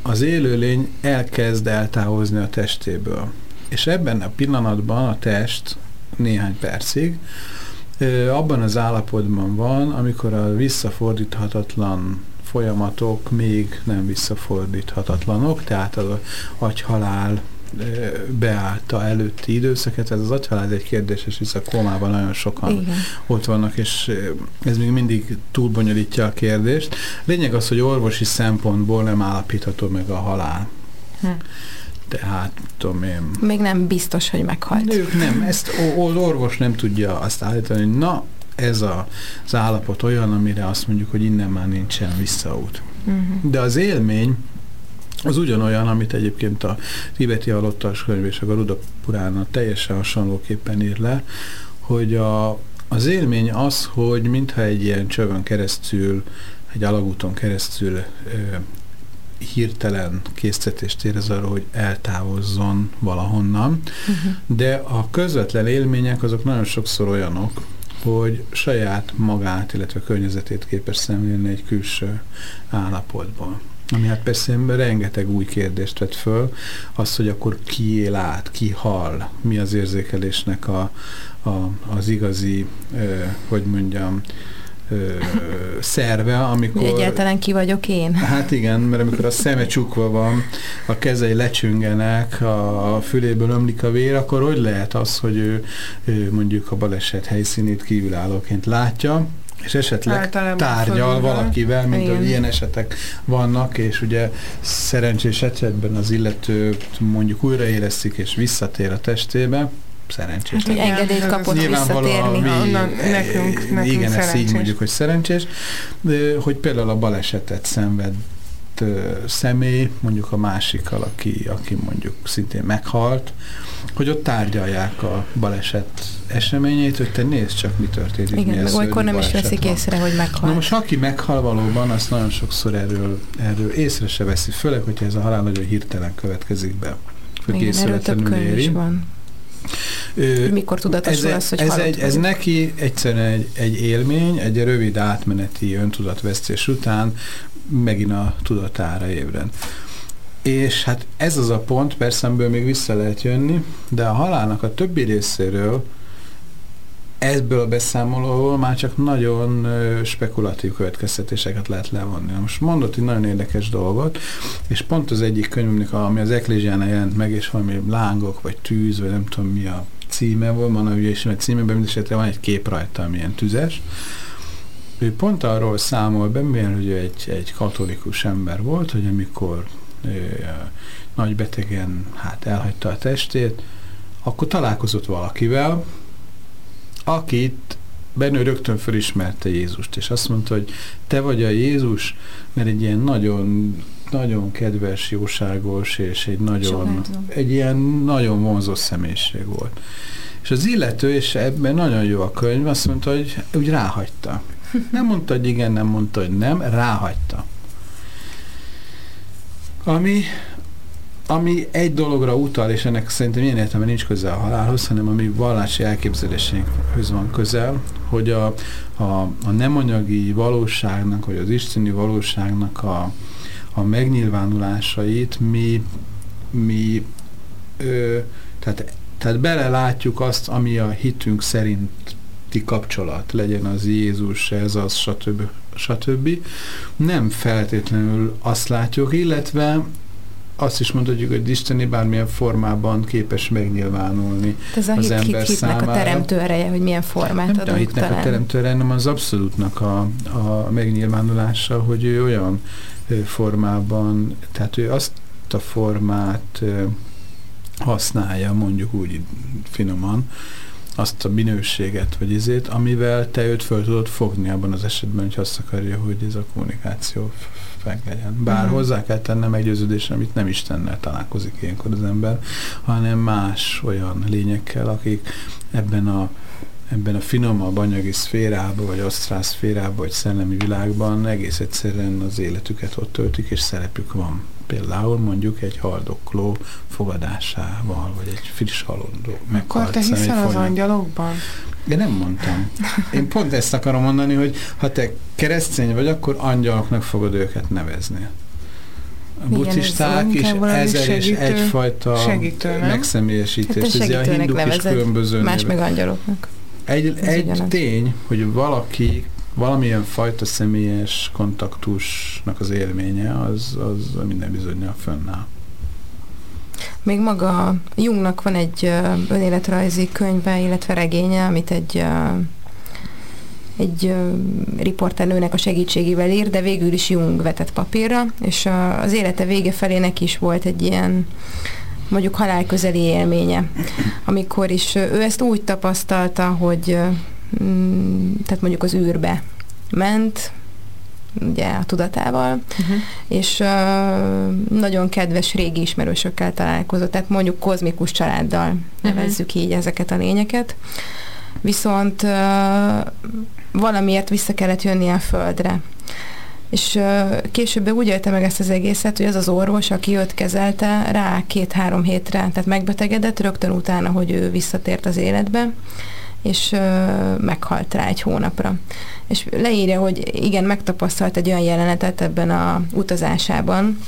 az élőlény elkezd eltávozni a testéből. És ebben a pillanatban a test néhány percig abban az állapotban van, amikor a visszafordíthatatlan folyamatok még nem visszafordíthatatlanok, tehát az agyhalál beállta előtti időszeket, ez az agyhalál egy kérdéses, hisz a kómában nagyon sokan Igen. ott vannak, és ez még mindig túlbonyolítja a kérdést. Lényeg az, hogy orvosi szempontból nem állapítható meg a halál. Hm. Tehát, tudom én... Még nem biztos, hogy meghalt. Ők nem, ezt az orvos nem tudja azt állítani, hogy na, ez a, az állapot olyan, amire azt mondjuk, hogy innen már nincsen visszaút. Uh mhm. -huh. De az élmény az ugyanolyan, amit egyébként a tibeti alottas könyv és a Garuda Purána teljesen hasonlóképpen ír le, hogy a, az élmény az, hogy mintha egy ilyen csövön keresztül, egy alagúton keresztül ö, hirtelen készítést érez arra, hogy eltávozzon valahonnan, uh -huh. de a közvetlen élmények azok nagyon sokszor olyanok, hogy saját magát, illetve környezetét képes szemlélni egy külső állapotból. Ami hát persze rengeteg új kérdést vett föl, az, hogy akkor ki él át, ki hal, mi az érzékelésnek a, a, az igazi, ö, hogy mondjam, ö, szerve, amikor... Egyáltalán ki vagyok én? Hát igen, mert amikor a szeme csukva van, a kezei lecsüngenek, a füléből ömlik a vér, akkor hogy lehet az, hogy ő, ő mondjuk a baleset helyszínét kívülállóként látja, és esetleg Általában tárgyal valakivel, mint Igen. hogy ilyen esetek vannak, és ugye szerencsés esetben az illető mondjuk újraéreztik, és visszatér a testébe, szerencsés. Hát, hogy engedélyt kapott visszatérni. Mi, Onnan, nekünk, nekünk igen, ezt így mondjuk, hogy szerencsés, hogy például a balesetet szenved személy, mondjuk a másikkal, aki, aki mondjuk szintén meghalt, hogy ott tárgyalják a baleset eseményét, hogy te nézd csak, mi történik. Igen, meg olykor nem is veszik van. észre, hogy meghal. Na most aki meghal valóban, azt nagyon sokszor erről, erről észre se veszi, főleg, hogyha ez a halál nagyon hirtelen következik be. Igen, erről több könyv is van. Mikor tudatosul ez, az, hogy ez, egy, ez neki egyszerűen egy, egy élmény, egy rövid átmeneti öntudatvesztés után megint a tudatára ébren. És hát ez az a pont, persze ebből még vissza lehet jönni, de a halálnak a többi részéről ebből a beszámolóból már csak nagyon spekulatív következtetéseket lehet levonni. Most mondott egy nagyon érdekes dolgot, és pont az egyik könyvünknek, ami az Eklésiánál jelent meg, és valami lángok, vagy tűz, vagy nem tudom mi a címe volt, van ugye is egy címében, mindesetre van egy kép rajta, amilyen tüzes. Ő pont arról számol be, mivel hogy egy, egy katolikus ember volt, hogy amikor ő, nagy betegen hát elhagyta a testét, akkor találkozott valakivel, akit Benő rögtön fölismerte Jézust, és azt mondta, hogy te vagy a Jézus, mert egy ilyen nagyon, nagyon kedves, jóságos, és egy nagyon, egy ilyen nagyon vonzó személyiség volt. És az illető, és ebben nagyon jó a könyv, azt mondta, hogy úgy ráhagyta. Nem mondta, hogy igen, nem mondta, hogy nem, ráhagyta. Ami ami egy dologra utal, és ennek szerintem ilyen értelme nincs közel a halálhoz, hanem ami vallási elképzelésünkhöz van közel, hogy a, a, a nem anyagi valóságnak, vagy az isteni valóságnak a, a megnyilvánulásait mi, mi ö, tehát, tehát belelátjuk azt, ami a hitünk szerinti kapcsolat, legyen az Jézus, ez az, stb. stb. Nem feltétlenül azt látjuk, illetve azt is mondhatjuk, hogy Isteni bármilyen formában képes megnyilvánulni Ez a az hit, ember hit, számára. a teremtő ereje, hogy milyen formát nem, adunk a hitnek talán. a teremtő ereje, hanem az abszolútnak a, a megnyilvánulása, hogy ő olyan formában, tehát ő azt a formát használja, mondjuk úgy finoman, azt a minőséget, vagy izét, amivel te őt föl tudod fogni abban az esetben, hogy azt akarja, hogy ez a kommunikáció meg legyen. Bár uh-huh. hozzá kell tennem meggyőződésre, amit nem Istennel találkozik ilyenkor az ember, hanem más olyan lényekkel, akik ebben a ebben a finomabb anyagi szférában, vagy asztrál szférában, vagy szellemi világban egész egyszerűen az életüket ott töltik, és szerepük van. Például mondjuk egy haldokló fogadásával, vagy egy friss halondó Akkor te hiszel az angyalokban? De nem mondtam. Én pont ezt akarom mondani, hogy ha te keresztény vagy, akkor angyaloknak fogod őket nevezni. A buddhisták is ezer és egyfajta segítő, megszemélyesítés. Hát a hinduk is különböző Más meg angyaloknak. Egy, egy tény, hogy valaki valamilyen fajta személyes kontaktusnak az élménye, az, az minden bizonyal fönnáll. Még maga Jungnak van egy önéletrajzi könyve, illetve regénye, amit egy egy riporternőnek a segítségével ír, de végül is Jung vetett papírra, és az élete vége felé neki is volt egy ilyen mondjuk halálközeli élménye, amikor is ő ezt úgy tapasztalta, hogy tehát mondjuk az űrbe ment, ugye a tudatával, uh-huh. és uh, nagyon kedves régi ismerősökkel találkozott, tehát mondjuk kozmikus családdal uh-huh. nevezzük így ezeket a lényeket. Viszont uh, valamiért vissza kellett jönnie a földre. És uh, később úgy élte meg ezt az egészet, hogy az az orvos, aki őt kezelte, rá két-három hétre, tehát megbetegedett, rögtön utána, hogy ő visszatért az életbe, és meghalt rá egy hónapra. És leírja, hogy igen, megtapasztalt egy olyan jelenetet ebben a utazásában,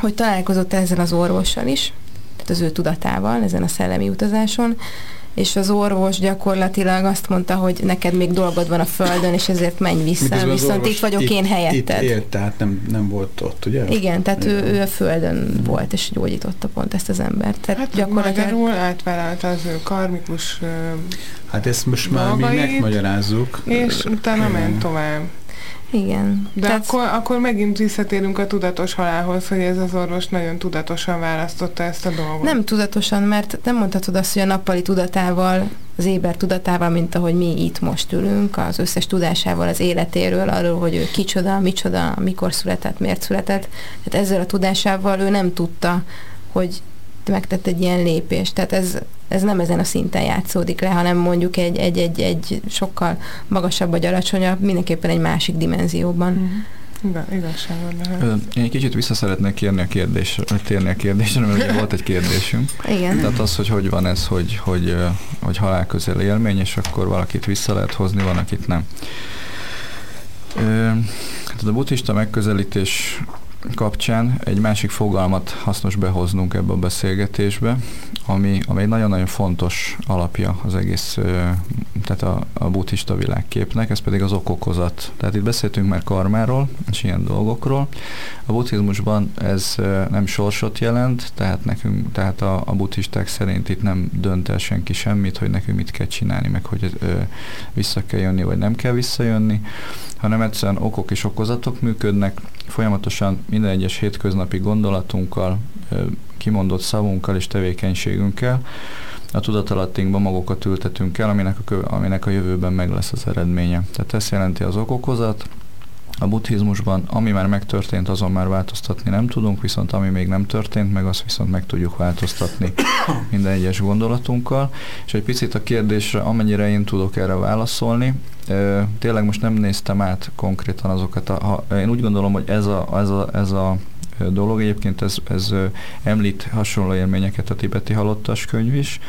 hogy találkozott ezzel az orvossal is, tehát az ő tudatával ezen a szellemi utazáson, és az orvos gyakorlatilag azt mondta, hogy neked még dolgod van a földön, és ezért menj vissza, viszont itt vagyok itt, én helyetted. Itt élt, tehát nem, nem volt ott, ugye? Igen, tehát ő, ő a földön volt, és gyógyította pont ezt az embert. Tehát Hát gyakorlatilag... magyarul átvállalta az ő karmikus Hát ezt most már mi megmagyarázzuk. és utána ment tovább. Igen. De Tehát- akkor, akkor megint visszatérünk a tudatos halálhoz, hogy ez az orvos nagyon tudatosan választotta ezt a dolgot. Nem tudatosan, mert nem mondhatod azt, hogy a nappali tudatával, az éber tudatával, mint ahogy mi itt most ülünk, az összes tudásával az életéről, arról, hogy ő kicsoda, micsoda, mikor született, miért született. Tehát ezzel a tudásával ő nem tudta, hogy megtett egy ilyen lépést. Tehát ez, ez nem ezen a szinten játszódik le, hanem mondjuk egy, egy, egy, egy sokkal magasabb vagy alacsonyabb, mindenképpen egy másik dimenzióban. Mhm. Igaz, igazságod lehet. Ö, Én egy kicsit vissza szeretnék kérni a kérdésre, térni a kérdésre, mert ugye volt egy kérdésünk. Igen. Tehát az, hogy hogy van ez, hogy, hogy, hogy halál közel élmény, és akkor valakit vissza lehet hozni, van, akit nem. Tehát a buddhista megközelítés kapcsán egy másik fogalmat hasznos behoznunk ebbe a beszélgetésbe, ami, ami egy nagyon-nagyon fontos alapja az egész, tehát a, a buddhista világképnek, ez pedig az okokozat. Tehát itt beszéltünk már karmáról, és ilyen dolgokról. A buddhizmusban ez nem sorsot jelent, tehát nekünk, tehát a, a buddhisták szerint itt nem dönt el senki semmit, hogy nekünk mit kell csinálni, meg hogy ö, vissza kell jönni, vagy nem kell visszajönni, hanem egyszerűen okok és okozatok működnek, folyamatosan minden egyes hétköznapi gondolatunkkal, kimondott szavunkkal és tevékenységünkkel a tudatalattinkban magokat ültetünk el, aminek a, aminek a jövőben meg lesz az eredménye. Tehát ez jelenti az okokozat. A buddhizmusban, ami már megtörtént, azon már változtatni nem tudunk, viszont ami még nem történt, meg azt viszont meg tudjuk változtatni minden egyes gondolatunkkal. És egy picit a kérdésre, amennyire én tudok erre válaszolni, tényleg most nem néztem át konkrétan azokat, a, ha, én úgy gondolom, hogy ez a, ez a, ez a dolog, egyébként ez, ez említ hasonló élményeket a tibeti halottas könyv is,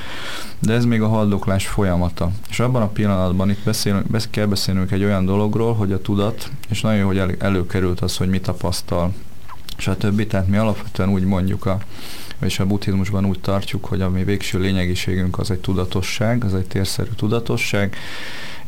de ez még a haldoklás folyamata. És abban a pillanatban itt beszélünk, besz, kell beszélnünk egy olyan dologról, hogy a tudat, és nagyon jó, hogy el, előkerült az, hogy mit tapasztal, stb. Tehát mi alapvetően úgy mondjuk a és a buddhizmusban úgy tartjuk, hogy a mi végső lényegiségünk az egy tudatosság, az egy térszerű tudatosság,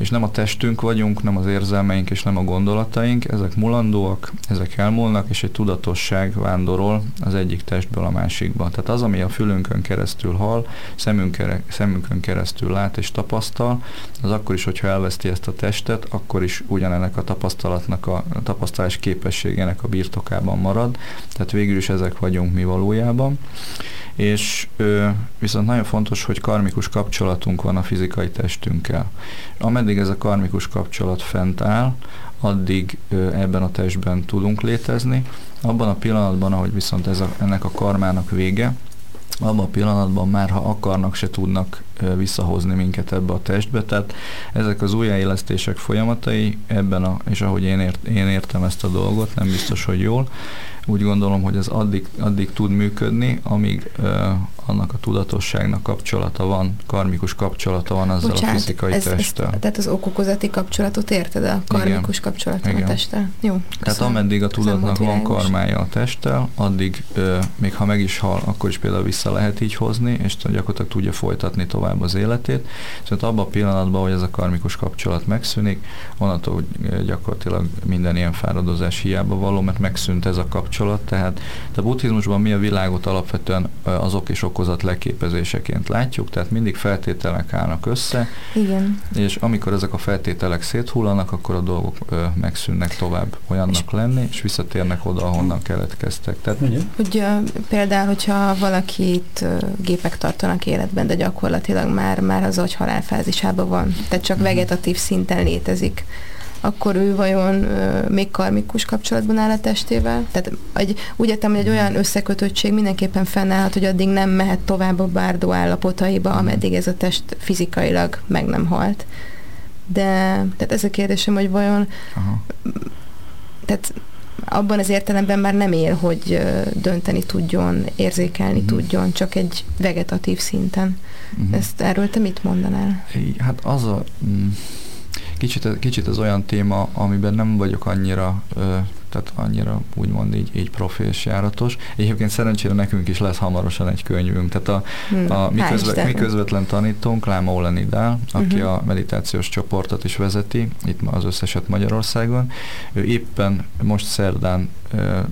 és nem a testünk vagyunk, nem az érzelmeink és nem a gondolataink, ezek mulandóak, ezek elmúlnak, és egy tudatosság vándorol az egyik testből a másikba. Tehát az, ami a fülünkön keresztül hal, szemünkön, keresztül lát és tapasztal, az akkor is, hogyha elveszti ezt a testet, akkor is ugyanennek a tapasztalatnak, a, a tapasztalás képességének a birtokában marad. Tehát végül is ezek vagyunk mi valójában és ö, viszont nagyon fontos, hogy karmikus kapcsolatunk van a fizikai testünkkel. Ameddig ez a karmikus kapcsolat fent áll, addig ö, ebben a testben tudunk létezni. Abban a pillanatban, ahogy viszont ez a, ennek a karmának vége, abban a pillanatban már, ha akarnak, se tudnak visszahozni minket ebbe a testbe. Tehát ezek az újjáélesztések folyamatai ebben, a, és ahogy én, ért, én értem ezt a dolgot, nem biztos, hogy jól, úgy gondolom, hogy ez addig, addig tud működni, amíg annak a tudatosságnak kapcsolata van, karmikus kapcsolata van azzal Bocsánat, a fizikai ez, testtel. Ez, tehát az okokozati kapcsolatot érted? A karmikus kapcsolatot a Igen. testtel? Jó. Tehát köszönöm. ameddig a tudatnak van karmája a testtel, addig ö, még ha meg is hal, akkor is például vissza lehet így hozni, és gyakorlatilag tudja folytatni tovább az életét. Szóval abban a pillanatban, hogy ez a karmikus kapcsolat megszűnik, onnantól gyakorlatilag minden ilyen fáradozás hiába való, mert megszűnt ez a kapcsolat. Tehát a buddhizmusban mi a világot alapvetően azok és okozat leképezéseként látjuk, tehát mindig feltételek állnak össze, Igen. és amikor ezek a feltételek széthullanak, akkor a dolgok ö, megszűnnek tovább olyannak lenni, és visszatérnek oda, ahonnan keletkeztek. Tehát Ugye? Például, hogyha valakit gépek tartanak életben, de gyakorlatilag már, már az agy halálfázisában van, tehát csak Mhm. vegetatív szinten létezik, akkor ő vajon még karmikus kapcsolatban áll a testével? Tehát egy, úgy értem, hogy egy olyan összekötöttség mindenképpen fennállhat, hogy addig nem mehet tovább a bárdó állapotaiba, Mhm. ameddig ez a test fizikailag meg nem halt. De tehát ez a kérdésem, hogy vajon aha. tehát abban az értelemben már nem él, hogy dönteni tudjon, érzékelni uh-huh. tudjon, csak egy vegetatív szinten. Uh-huh. Ezt erről te mit mondanál? Hát az a... Mm, kicsit, kicsit az olyan téma, amiben nem vagyok annyira tehát annyira úgymond így, így profi és járatos. Egyébként szerencsére nekünk is lesz hamarosan egy könyvünk. Tehát a, hmm, a mi, közve, mi közvetlen tanítónk, Láma Olenidál, aki uh-huh. a meditációs csoportot is vezeti, itt az összeset Magyarországon. Ő éppen most szerdán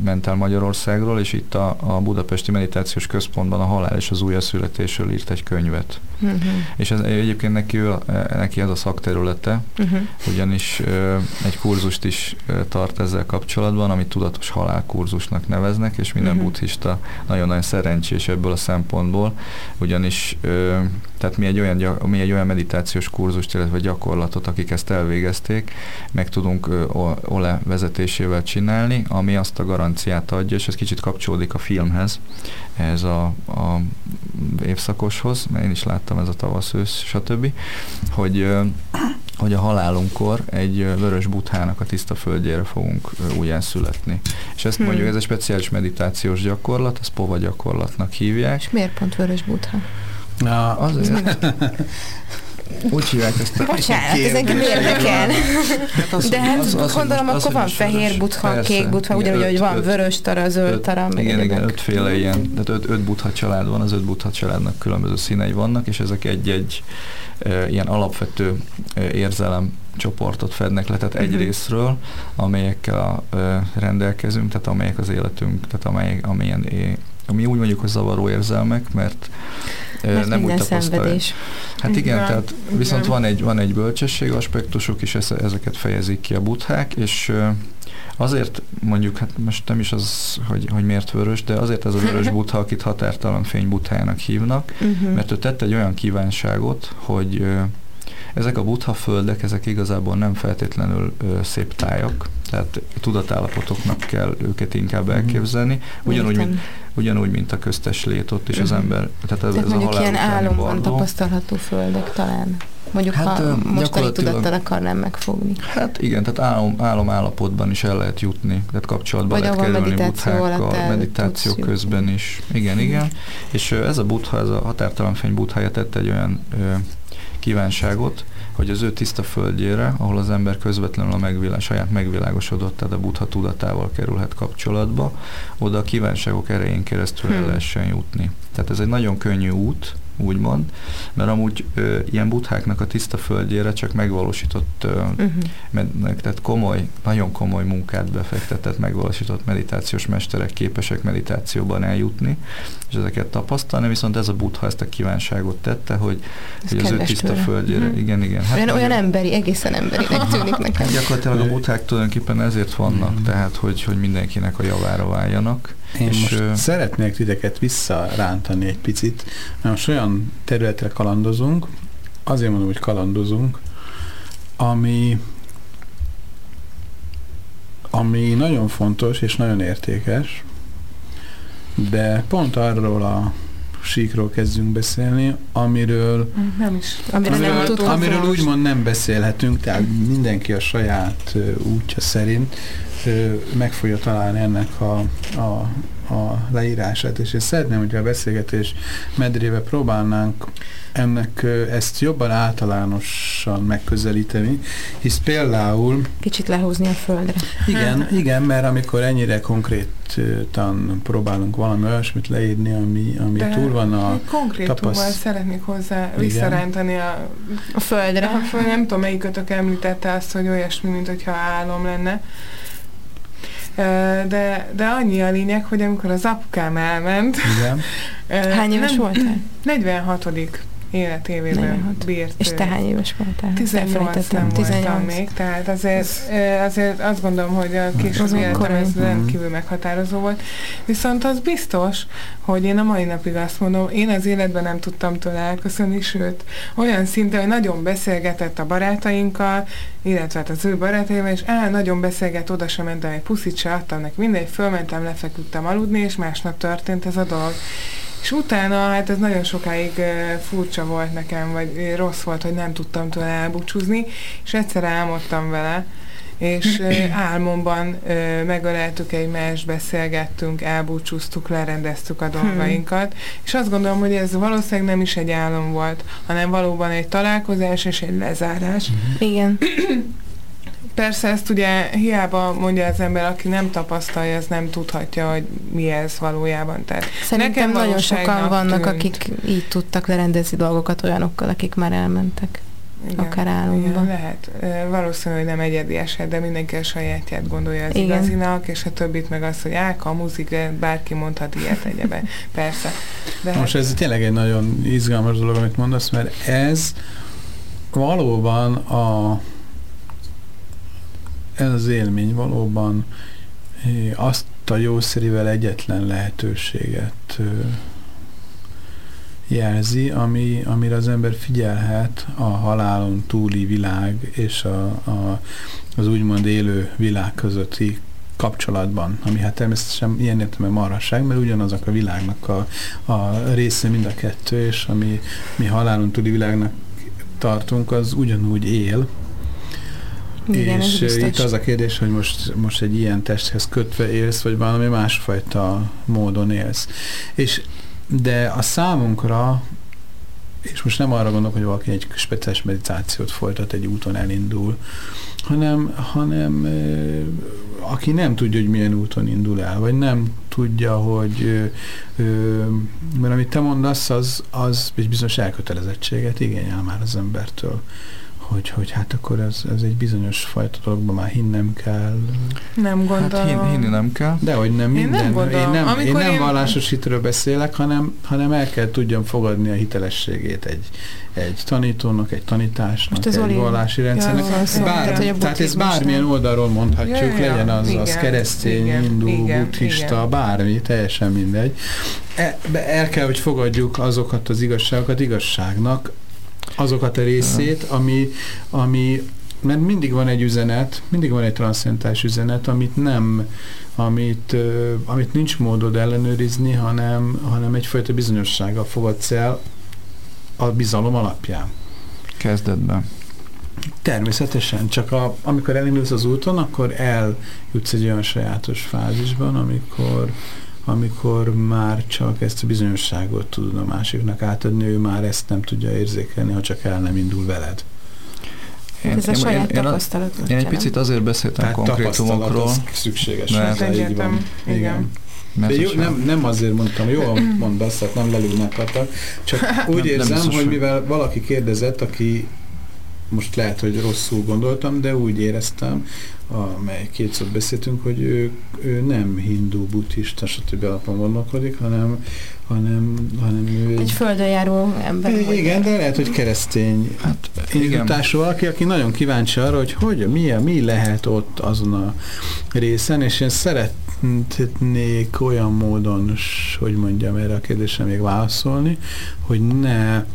ment el Magyarországról, és itt a, a Budapesti Meditációs Központban a halál és az újjászületésről írt egy könyvet. Uh-huh. És ez, egyébként neki, neki ez a szakterülete, uh-huh. ugyanis egy kurzust is tart ezzel kapcsolatban, amit tudatos halálkurzusnak neveznek, és minden uh-huh. buddhista nagyon-nagyon szerencsés ebből a szempontból, ugyanis tehát mi egy olyan, mi egy olyan meditációs kurzust, illetve gyakorlatot, akik ezt elvégezték, meg tudunk Ole vezetésével csinálni, ami azt a garanciát adja, és ez kicsit kapcsolódik a filmhez, ez a, a évszakoshoz, mert én is láttam ez a tavasz, ősz, stb., hogy, hogy a halálunkkor egy vörös buthának a tiszta földjére fogunk újjászületni. És ezt hmm. mondjuk, ez egy speciális meditációs gyakorlat, ezt pova gyakorlatnak hívják. És miért pont vörös butha? Na, azért. Úgy hívják ezt a Bocsánat, ez engem érdekel. Hát az, De hát az, az, gondolom, az, akkor van fehér butha, persze, kék butha, ugyanúgy, hogy van vörös tara, zöld tara. Igen, igen, ötféle ilyen, tehát öt, öt butha család van, az öt butha családnak különböző színei vannak, és ezek egy-egy e, ilyen alapvető e, érzelem csoportot fednek le, tehát egy uh-huh. részről, amelyekkel e, rendelkezünk, tehát amelyek az életünk, tehát amelyek, amilyen ami úgy mondjuk, hogy zavaró érzelmek, mert, mert nem úgy tapasztalják. Hát igen, igen, tehát viszont van egy, van egy bölcsesség aspektusuk, és ezeket fejezik ki a buthák, és azért mondjuk, hát most nem is az, hogy, hogy miért vörös, de azért ez a vörös butha, akit határtalan fény buthájának hívnak, uh-huh. mert ő tett egy olyan kívánságot, hogy ezek a buddha földek, ezek igazából nem feltétlenül ö, szép tájak, tehát tudatállapotoknak kell őket inkább mhm. elképzelni, ugyanúgy, mint, ugyanúgy, mint a köztes lét ott is az mhm. ember. Tehát, ez, tehát ez a ilyen álomban tapasztalható földek talán. Mondjuk, hát, ha mostani tudattal akarnám megfogni. Hát igen, tehát álom, álom állapotban is el lehet jutni, tehát kapcsolatban Vagy lehet kerülni buthákkal, meditáció közben is. Igen, igen. És ez a butha, ez a határtalan fény buthája tett egy olyan ö, kívánságot, hogy az ő tiszta földjére, ahol az ember közvetlenül a megvilá, saját megvilágosodott, tehát a buddha tudatával kerülhet kapcsolatba, oda a kívánságok erején keresztül hmm. el lehessen jutni. Tehát ez egy nagyon könnyű út, úgymond, mert amúgy ö, ilyen butháknak a tiszta földjére csak megvalósított, ö, uh-huh. med, tehát komoly, nagyon komoly munkát befektetett, megvalósított meditációs mesterek képesek meditációban eljutni, és ezeket tapasztalni, viszont ez a butha ezt a kívánságot tette, hogy, hogy az ő tiszta tőle. földjére, uh-huh. igen, igen. Hát olyan, olyan emberi, egészen emberinek tűnik nekem. Gyakorlatilag a buthák tulajdonképpen ezért vannak, uh-huh. tehát hogy, hogy mindenkinek a javára váljanak. Én és most ö... szeretnék titeket visszarántani egy picit, mert most olyan területre kalandozunk, azért mondom, hogy kalandozunk, ami ami nagyon fontos és nagyon értékes, de pont arról a síkról kezdünk beszélni, amiről, nem is. Amiről, amiről, nem amiről úgymond nem beszélhetünk, tehát mindenki a saját útja szerint meg fogja találni ennek a, a, a leírását, és én szeretném, hogyha a beszélgetés medrébe próbálnánk ennek ezt jobban általánosan megközelíteni, hisz például... Kicsit lehúzni a földre. Igen, igen, mert amikor ennyire konkrétan próbálunk valami olyasmit leírni, ami, ami De túl van a Konkrétummal tapasz... szeretnék hozzá visszarántani a, a földre. A föld, nem tudom, melyikötök említette azt, hogy olyasmi, mint hogyha álom lenne. De, de annyi a lényeg, hogy amikor az apukám elment... Igen. Hány éves voltál? 46 életévében bírt. És te hány éves voltál? 18 nem 18. még, tehát azért, azért azt gondolom, hogy a később életem ez rendkívül meghatározó volt. Viszont az biztos, hogy én a mai napig azt mondom, én az életben nem tudtam tőle elköszönni, sőt, olyan szinte, hogy nagyon beszélgetett a barátainkkal, illetve hát az ő barátaival, és áll, nagyon beszélget, oda sem mentem, egy puszit se adtam neki, mindegy, fölmentem, lefeküdtem aludni, és másnap történt ez a dolog. És utána, hát ez nagyon sokáig furcsa volt nekem, vagy rossz volt, hogy nem tudtam tőle elbúcsúzni, és egyszer álmodtam vele, és álmomban megöleltük egymást, beszélgettünk, elbúcsúztuk, lerendeztük a dolgainkat, és azt gondolom, hogy ez valószínűleg nem is egy álom volt, hanem valóban egy találkozás és egy lezárás. Igen. Persze ezt ugye hiába mondja az ember, aki nem tapasztalja, ez nem tudhatja, hogy mi ez valójában. Tehát Szerintem nekem nagyon sokan vannak, tűnt. akik így tudtak lerendezni dolgokat olyanokkal, akik már elmentek. Igen, akár álomban. Lehet. Valószínű, hogy nem egyedi eset, de mindenki a sajátját gondolja az igen. igazinak, és a többit meg az, hogy áka, a muzika, bárki mondhat ilyet egyebe. Persze. De Most hát... ez tényleg egy nagyon izgalmas dolog, amit mondasz, mert ez valóban a ez az élmény valóban azt a jószerivel egyetlen lehetőséget jelzi, ami, amire az ember figyelhet a halálon túli világ és a, a, az úgymond élő világ közötti kapcsolatban, ami hát természetesen ilyen értelemben marhasság, mert ugyanazok a világnak a, a része mind a kettő, és ami mi halálon túli világnak tartunk, az ugyanúgy él, igen, és itt az a kérdés, hogy most, most egy ilyen testhez kötve élsz, vagy valami másfajta módon élsz. És, de a számunkra, és most nem arra gondolok, hogy valaki egy speciális meditációt folytat, egy úton elindul, hanem, hanem aki nem tudja, hogy milyen úton indul el, vagy nem tudja, hogy mert amit te mondasz, az, az egy bizonyos elkötelezettséget igényel már az embertől hogy, hogy hát akkor ez, ez egy bizonyos fajta dologban már hinnem kell. Nem gondolom. Hát hin, hinni nem kell. De hogy nem minden. Én nem, gondolom. én nem, én nem én... vallásos hitről beszélek, hanem, hanem el kell tudjam fogadni a hitelességét egy, egy tanítónak, egy tanításnak, egy Oli... vallási rendszernek. Ja, Bár, tehát, tehát ez bármilyen oldalról mondhatjuk, ja, ja, legyen az, igen, az keresztény, igen, igen, buddhista, igen. bármi, teljesen mindegy. E, el kell, hogy fogadjuk azokat az igazságokat igazságnak, azokat a részét, ami, ami mert mindig van egy üzenet, mindig van egy transzcendentás üzenet, amit nem, amit, uh, amit nincs módod ellenőrizni, hanem, hanem egyfajta bizonyossággal fogadsz el a bizalom alapján. Kezdetben. Természetesen, csak a, amikor elindulsz az úton, akkor eljutsz egy olyan sajátos fázisban, amikor amikor már csak ezt a bizonyosságot tudod a másiknak átadni, ő már ezt nem tudja érzékelni, ha csak el nem indul veled. Én, Ez a saját én, tapasztalat. Én, én egy picit azért beszéltem Tehát konkrétumokról. szükséges. Mert, így van. Igen. igen. Mert jó, nem, nem azért mondtam, jó, mondasz, tehát nem lelülnek csak úgy nem, érzem, nem hogy mivel valaki kérdezett, aki most lehet, hogy rosszul gondoltam, de úgy éreztem, amely kétszer beszéltünk, hogy ő, ő nem hindu, buddhista, stb. alapon gondolkodik, hanem, hanem, hanem ő egy... Egy földön járó ember. Igen, de lehet, hogy keresztény hát, indítású valaki, aki nagyon kíváncsi arra, hogy, hogy mi, mi lehet ott azon a részen, és én szeretnék olyan módon, hogy mondjam erre a kérdésre még válaszolni, hogy ne,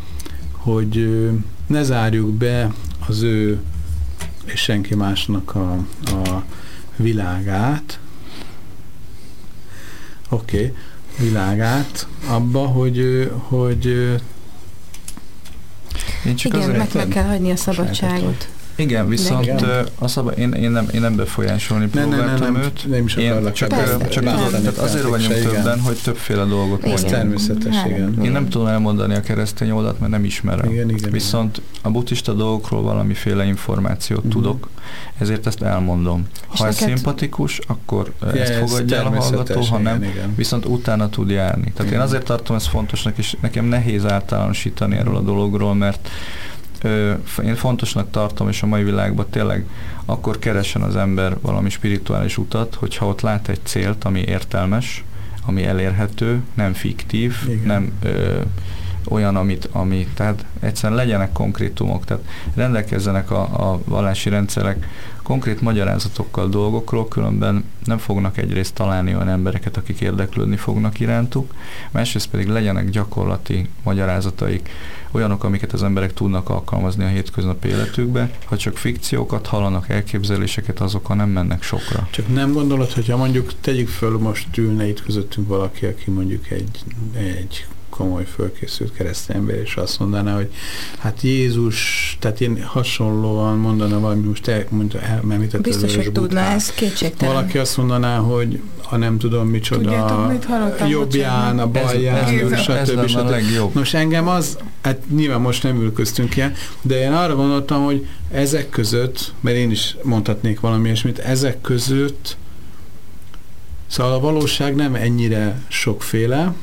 hogy ne zárjuk be az ő és senki másnak a, a világát, oké, okay, világát abba, hogy, hogy csak Igen, meg, meg kell hagyni a szabadságot. Igen, viszont a szaba, én, én, nem, én nem befolyásolni ne, próbáltam ne, ne, őt. Nem is én csak, persze, csak nem. tehát azért vagyunk többen, hogy többféle dolgot igen. mondjunk. természetes, igen. Én nem tudom elmondani a keresztény oldalt, mert nem ismerem. Igen, igen, viszont igen. a buddhista dolgokról valamiféle információt uh-huh. tudok, ezért ezt elmondom. Ha ez szimpatikus, akkor ja, ezt fogadja el a hallgató, ha nem, igen. viszont utána tud járni. Tehát én azért tartom ezt fontosnak, és nekem nehéz általánosítani erről a dologról, mert én fontosnak tartom, és a mai világban tényleg akkor keresen az ember valami spirituális utat, hogyha ott lát egy célt, ami értelmes, ami elérhető, nem fiktív, Igen. nem ö, olyan, amit, ami, tehát egyszerűen legyenek konkrétumok, tehát rendelkezzenek a, a vallási rendszerek konkrét magyarázatokkal dolgokról, különben nem fognak egyrészt találni olyan embereket, akik érdeklődni fognak irántuk, másrészt pedig legyenek gyakorlati magyarázataik, olyanok, amiket az emberek tudnak alkalmazni a hétköznapi életükbe, ha csak fikciókat hallanak, elképzeléseket, azok nem mennek sokra. Csak nem gondolod, hogyha mondjuk tegyük föl, most ülne itt közöttünk valaki, aki mondjuk egy, egy komoly fölkészült keresztény ember, és azt mondaná, hogy hát Jézus, tehát én hasonlóan mondana valami, most elmondta, elmemített Biztos, hogy tudna, ez kétségtelen. Valaki azt mondaná, hogy a nem tudom micsoda, Tudjátok, mit hallottam? jobbján, a balján, stb. stb. Most engem az, hát nyilván most nem ülköztünk ilyen, de én arra gondoltam, hogy ezek között, mert én is mondhatnék valami ilyesmit, ezek között Szóval a valóság nem ennyire sokféle,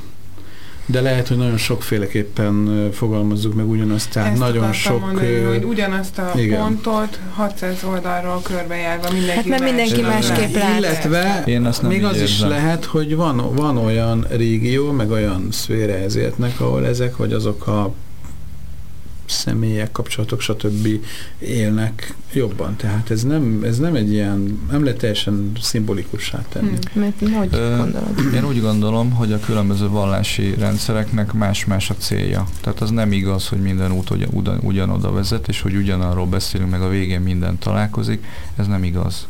de lehet, hogy nagyon sokféleképpen fogalmazzuk meg ugyanazt, tehát Ezt nagyon sok... mondani, hogy ugyanazt a igen. pontot 600 oldalról körbejárva mindenki Hát, mert mindenki más- másképp lát. Illetve Én azt nem még az is lehet, hogy van, van olyan régió, meg olyan szféra ezértnek, ahol ezek, vagy azok a személyek, kapcsolatok, stb. élnek jobban. Tehát ez nem, ez nem egy ilyen, nem lehet teljesen szimbolikussá tenni. Hm. Mert hogy gondolod? Én úgy gondolom, hogy a különböző vallási rendszereknek más-más a célja. Tehát az nem igaz, hogy minden út ugyan, ugyanoda vezet, és hogy ugyanarról beszélünk, meg a végén minden találkozik. Ez nem igaz.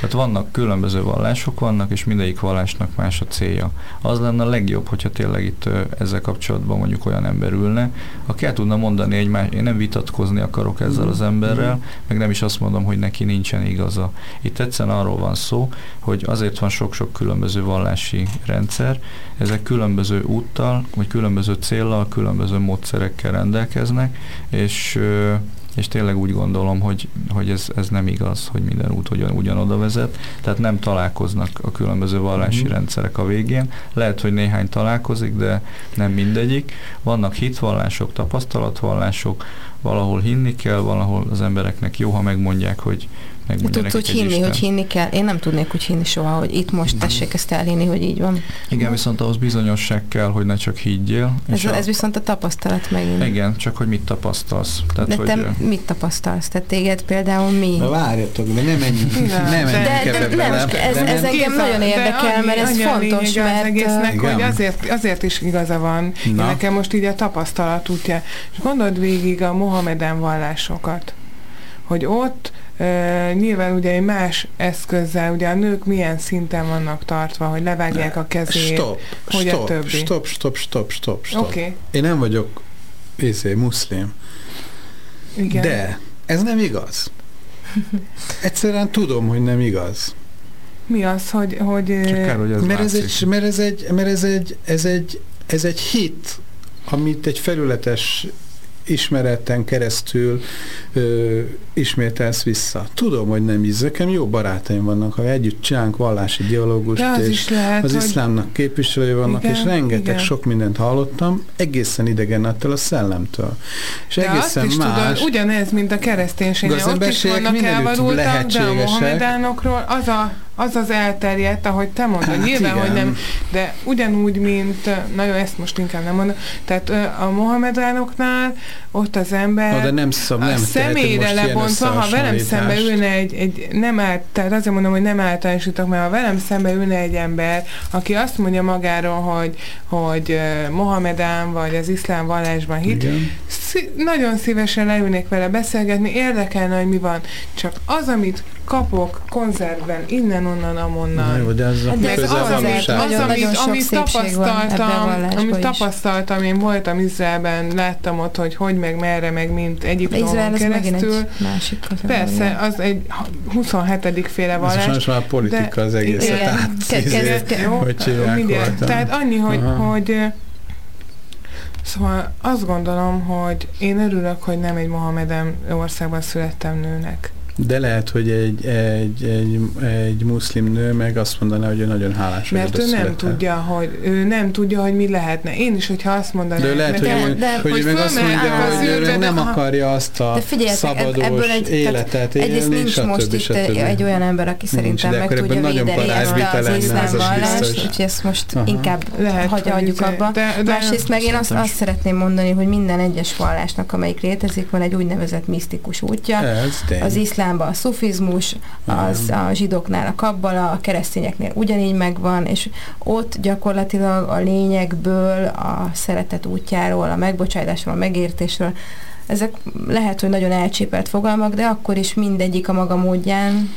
Tehát vannak különböző vallások vannak, és mindegyik vallásnak más a célja. Az lenne a legjobb, hogyha tényleg itt ezzel kapcsolatban mondjuk olyan ember ülne, aki el tudna mondani egy más, én nem vitatkozni akarok ezzel az emberrel, meg nem is azt mondom, hogy neki nincsen igaza. Itt egyszerűen arról van szó, hogy azért van sok-sok különböző vallási rendszer, ezek különböző úttal, vagy különböző céllal, különböző módszerekkel rendelkeznek, és és tényleg úgy gondolom, hogy, hogy ez, ez nem igaz, hogy minden út ugyan, ugyanoda vezet, tehát nem találkoznak a különböző vallási Mhm. rendszerek a végén. Lehet, hogy néhány találkozik, de nem mindegyik. Vannak hitvallások, tapasztalatvallások, valahol hinni kell, valahol az embereknek jó, ha megmondják, hogy De megmondja tudsz úgy hinni, Isten. hogy hinni kell. Én nem tudnék úgy hinni soha, hogy itt most tessék ezt elhinni, hogy így van. Igen, viszont ahhoz bizonyosság kell, hogy ne csak higgyél. Ez, a- ez viszont a tapasztalat megint. Igen, csak hogy mit tapasztalsz. Tehát, De hogy, te mit tapasztalsz? Tehát téged például mi? Na várjatok, de nem menjünk, nem de- menjünk de- de nem, ez- de ez engem nagyon de érdekel, annyi- mert ez fontos, lényege az mert, egésznek, Igen. hogy azért, azért is igaza van. Nekem most így a tapasztalat útja. És gondold végig a Mohameden vallásokat, hogy ott Uh, nyilván ugye egy más eszközzel, ugye a nők milyen szinten vannak tartva, hogy levágják a kezét. Stop, hogy a stop, többi. stop, stop, stop, stop, stop. Oké, okay. Én nem vagyok izé, muszlim, igen. de ez nem igaz. Egyszerűen tudom, hogy nem igaz. Mi az, hogy... hogy Csak ö, kár, hogy ez mert ez, egy, mert, ez egy, mert ez egy, ez egy, ez egy hit, amit egy felületes ismereten keresztül ö, ismételsz vissza. Tudom, hogy nem. Nekem jó barátaim vannak, ha együtt csinálunk vallási dialógust, de az és is lehet, az hogy... iszlámnak képviselői vannak, Igen, és rengeteg igen. sok mindent hallottam, egészen idegen attól a szellemtől. És De azt egészen is más. tudod, ugyanez, mint a az Ott is vannak elvarultak, de a mohamedánokról az, a, az az elterjedt, ahogy te mondod. Hát Nyilván, igen. hogy nem, de ugyanúgy, mint, na jó, ezt most inkább nem mondom, tehát a mohamedánoknál ott az ember Na, de nem szab, a nem tehetek személyre lebontva, ha velem szembe ülne egy, egy nem áll, tehát azért mondom, hogy nem általánosítok, mert ha velem szembe ülne egy ember, aki azt mondja magáról, hogy, hogy Mohamedán vagy az iszlám vallásban hit, Igen. Szí- nagyon szívesen leülnék vele beszélgetni, érdekelne, hogy mi van. Csak az, amit kapok konzervben, innen, onnan, Na amonnan. jó, de ez a Hát de ez az, az, nagyon- amit, amit tapasztaltam, amit tapasztaltam, én voltam Izraelben, láttam ott, hogy hogy, meg merre, meg mint Egyiptomon az keresztül. egy másik. Persze, az egy 27. féle Ez vallás. most már politika az egészet át. Hogy csinálják. Tehát annyi, hogy, hogy Szóval azt gondolom, hogy én örülök, hogy nem egy Mohameden országban születtem nőnek. De lehet, hogy egy, egy, egy, egy muszlim nő meg azt mondaná, hogy ő nagyon hálás, Mert ő nem született. tudja, hogy ő nem tudja, hogy mi lehetne. Én is, hogyha azt mondanám, De ő lehet, hogy, nekem, ő, de- hogy, hogy ő meg azt mondja, az hogy ő de nem ha- akarja azt a De figyeljetek, eb- szabadós ebből egy- életet Egyrészt nincs stb. most itt stb. egy olyan ember, aki szerintem de meg akkor tudja védeni ezt az iszlám az vallást, úgyhogy ezt most inkább hagyjuk izé- abba. De, de Másrészt meg én azt, szeretném mondani, hogy minden egyes vallásnak, amelyik létezik, van egy úgynevezett misztikus útja. Ez tény. Iszlámban a szufizmus, az a zsidóknál a kabbala, a keresztényeknél ugyanígy megvan, és ott gyakorlatilag a lényekből, a szeretet útjáról, a megbocsátásról, a megértésről, ezek lehet, hogy nagyon elcsépelt fogalmak, de akkor is mindegyik a maga módján,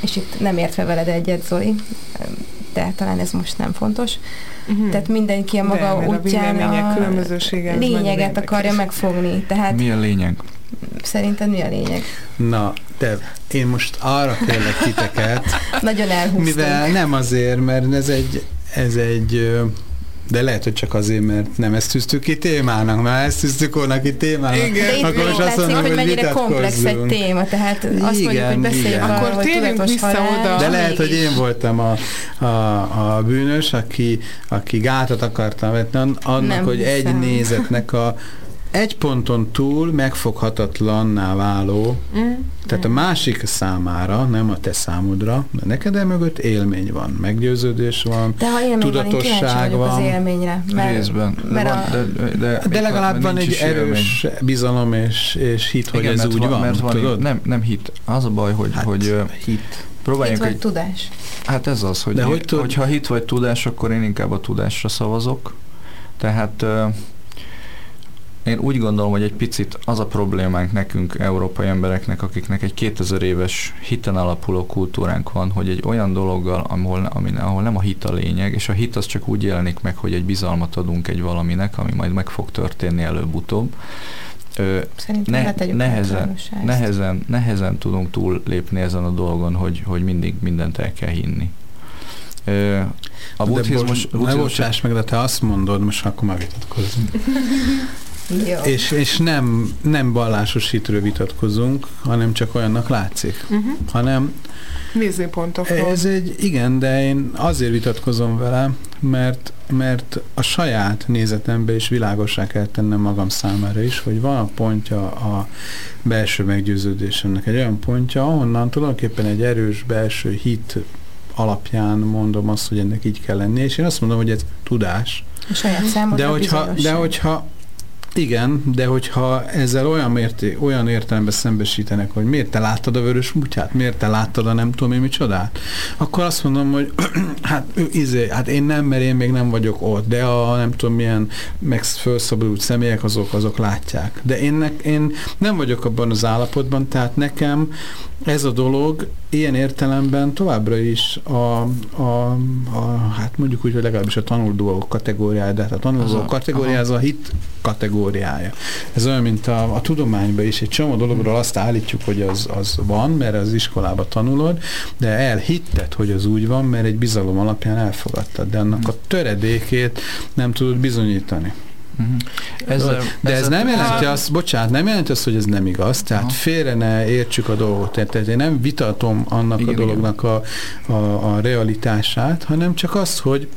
és itt nem értve veled egyet, Zoli, de talán ez most nem fontos. Uh-huh. Tehát mindenki a maga De, útján a, a lényeget akarja megfogni. Tehát Mi a lényeg? szerinted mi a lényeg? Na, de én most arra kérlek titeket, Nagyon elhúztunk. mivel nem azért, mert ez egy, ez egy de lehet, hogy csak azért, mert nem ezt tűztük ki témának, mert ezt tűztük volna ki témának. Igen. De itt Akkor most azt mondom, hogy hogy mennyire komplex egy téma, tehát azt mondjuk, Igen, hogy beszéljünk igen. arról, Akkor hogy tudatos vissza halál, oda. De lehet, hogy én voltam a, a, a bűnös, aki, aki gátat akartam vetni an- annak, Nem hogy egy hiszem. nézetnek a egy ponton túl megfoghatatlanná váló, Mm. tehát a másik számára, nem a te számodra, de neked el mögött élmény van, meggyőződés van, De ha élmény van, tudatosság az van. élményre. Mert, Részben. De, mert van, a, de, de, de legalább van egy is élmény. erős bizalom és, és hit, hogy Igen, ez mert úgy van, mert van tudod? Nem, nem hit. Az a baj, hogy, Hát, hogy hit. próbáljunk vagy egy tudás. Hát ez az, hogy, De hogy tud- hogyha hit vagy tudás, akkor én inkább a tudásra szavazok. Tehát ö, én úgy gondolom, hogy egy picit az a problémánk nekünk, európai embereknek, akiknek egy 2000 éves hiten alapuló kultúránk van, hogy egy olyan dologgal, ahol, amin, ahol nem a hit a lényeg, és a hit az csak úgy jelenik meg, hogy egy bizalmat adunk egy valaminek, ami majd meg fog történni előbb-utóbb. Ö, Szerintem ne, letegyük nehezen, nehezen, nehezen tudunk túllépni ezen a dolgon, hogy, hogy mindig mindent el kell hinni. Ö, A De buddhizmus... ne bocsáss meg, de te azt mondod, most akkor már vitatkozzunk. Jó. És, és nem, nem vallásos hitről vitatkozunk, hanem csak olyannak látszik. Uh-huh. Hanem Nézőpontokról. ez egy, igen, de én azért vitatkozom vele, mert, mert a saját nézetembe is világosá kell tennem magam számára is, hogy van a pontja a belső meggyőződésemnek, egy olyan pontja, ahonnan tulajdonképpen egy erős belső hit alapján mondom azt, hogy ennek így kell lenni, és én azt mondom, hogy ez tudás, A saját de hogyha, de hogyha igen, de hogyha ezzel olyan, mérté, olyan értelemben szembesítenek, hogy miért te láttad a vörös mutyát, miért te láttad a nem tudom én micsodát, akkor azt mondom, hogy hát, ő, izé, hát én nem, mert én még nem vagyok ott, de a nem tudom milyen meg felszabadult személyek azok, azok látják. De én, ne, én nem vagyok abban az állapotban, tehát nekem ez a dolog ilyen értelemben továbbra is a, a, a hát mondjuk úgy, hogy legalábbis a dolgok kategóriája, de hát a dolgok kategóriája az a hit kategóriája. Ez olyan, mint a, a tudományban is, egy csomó dologról azt állítjuk, hogy az, az van, mert az iskolába tanulod, de elhitted, hogy az úgy van, mert egy bizalom alapján elfogadtad, de annak a töredékét nem tudod bizonyítani. Mhm. Ezzel, De ez nem jelenti azt, bocsánat, nem jelenti azt, hogy ez nem igaz, tehát Aha. félre ne értsük a dolgot, tehát én nem vitatom annak Igen, a dolognak a, a, a realitását, hanem csak az, hogy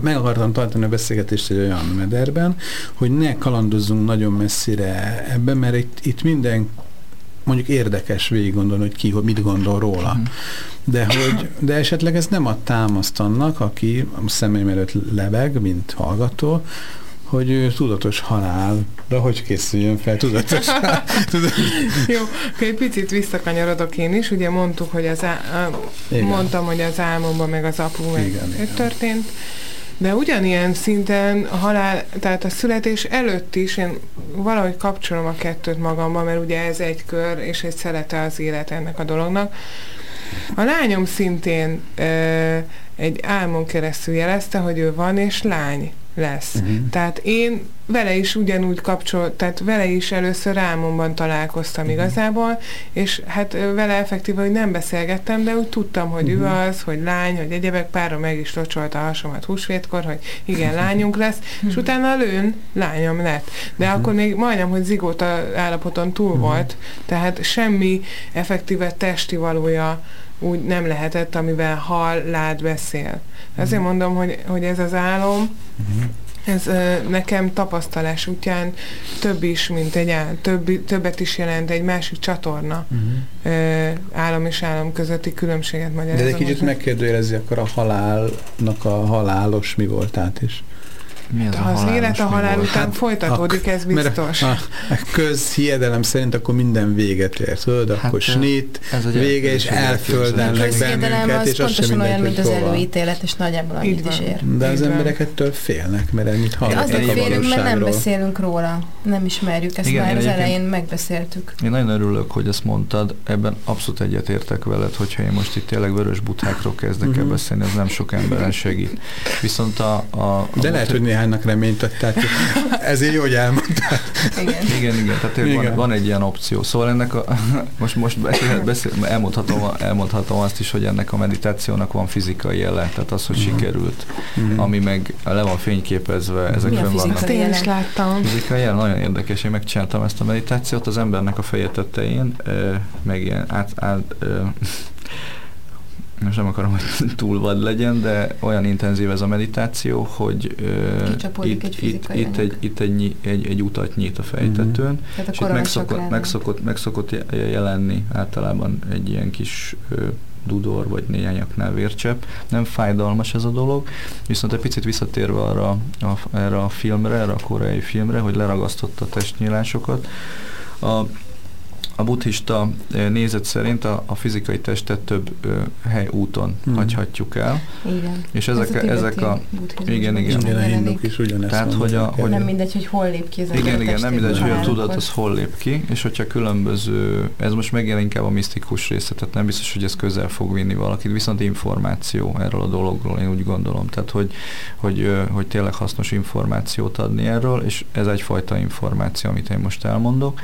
meg akartam tartani a beszélgetést egy olyan mederben, hogy ne kalandozzunk nagyon messzire ebben, mert itt, itt minden mondjuk érdekes végig gondolni, hogy ki hogy mit gondol róla. Mhm. De, hogy, de esetleg ez nem a támaszt annak, aki a szemeim előtt lebeg, mint hallgató, hogy tudatos halál, de hogy készüljön fel tudatos. Jó, akkor egy picit visszakanyarodok én is. Ugye mondtuk, hogy az á- Igen. mondtam, hogy az álmomban meg az apu meg Igen, igen. történt. De ugyanilyen szinten a halál, tehát a születés előtt is én valahogy kapcsolom a kettőt magamban, mert ugye ez egy kör, és egy szelete az élet ennek a dolognak. A lányom szintén ö, egy álmon keresztül jelezte, hogy ő van, és lány lesz. Uh-huh. Tehát én vele is ugyanúgy kapcsol, tehát vele is először álmomban találkoztam Mhm. igazából, és hát vele effektíve, hogy nem beszélgettem, de úgy tudtam, hogy ő Mhm. az, hogy lány, hogy egyebek, pára meg is locsolta a hasomat húsvétkor, hogy igen, lányunk lesz, és utána a lőn lányom lett. De Mhm. akkor még majdnem, hogy zigóta állapoton túl Mhm. volt, tehát semmi effektíve testi valója úgy nem lehetett, amivel hal, lát, beszél. Ezért Mhm. mondom, hogy, hogy ez az álom, Uh-huh. ez ö, nekem tapasztalás útján több is, mint egy ál, több, többet is jelent egy másik csatorna Uh-huh. ö, állam és állam közötti különbséget magyarázom. De egy kicsit megkérdőjelezi akkor a halálnak a halálos mi voltát is. Mi az Ha a az élet a halál után Hát, folytatódik, ez biztos. a, a közhiedelem szerint akkor minden véget ért, tudod? Hát, Akkor snit, vége, és elföldelnek bennünket, az és az sem pontosan olyan, mindegy, mint az előítélet, és nagyjából Így annyit is ér. De az emberek ettől félnek, mert ennyit De hallottak azért a félünk, mert nem beszélünk róla. Nem ismerjük, ezt Igen, már az elején megbeszéltük. Én nagyon örülök, hogy ezt mondtad, ebben abszolút egyetértek veled, hogyha én most itt tényleg vörös buthákról kezdek el Mhm. beszélni, az nem sok emberen segít. Viszont a... a, a De lehet, hogy néhánynak reményt adtál. Ezért jó, hogy elmondtál. Igen. Igen, igen, tehát Igen. van, van egy ilyen opció. Szóval ennek a, most, most beszél, beszél, elmondhatom, elmondhatom azt is, hogy ennek a meditációnak van fizikai jele, tehát az, hogy Mhm. sikerült, Mhm. ami meg le van fényképezve, ezek Mi a fönn fizika? vannak. Én is láttam. Fizikai jel, nagyon érdekes, én megcsináltam ezt a meditációt, az embernek a feje tetején, meg ilyen át, át most nem akarom, hogy túl vad legyen, de olyan intenzív ez a meditáció, hogy Kicsapódik itt, egy itt, fizikai itt, anyag. egy, itt egy, egy, egy utat nyit a fejtetőn, Tehát a és itt megszokott, megszokott, megszokott je- jelenni általában egy ilyen kis ö, dudor vagy néhányaknál vércsepp. Nem fájdalmas ez a dolog, viszont egy picit visszatérve arra, a, erre a filmre, erre a koreai filmre, hogy leragasztotta a testnyílásokat. A, a buddhista nézet szerint a, a fizikai testet több ö, hely úton Mhm. hagyhatjuk el, Igen. és Ez ezek, a ezek a... igen, igen. Igen, a hinduk is ugyanezt Tehát, hogy a- hogy- Nem mindegy, hogy hol lép ki ember Igen, igen, nem mindegy, hogy a tudat az hol lép ki, és hogyha különböző, ez most megjelen inkább a misztikus része, tehát nem biztos, hogy ez közel fog vinni valakit, viszont információ erről a dologról, én úgy gondolom, tehát hogy, hogy, hogy tényleg hasznos információt adni erről, és ez egyfajta információ, amit én most elmondok.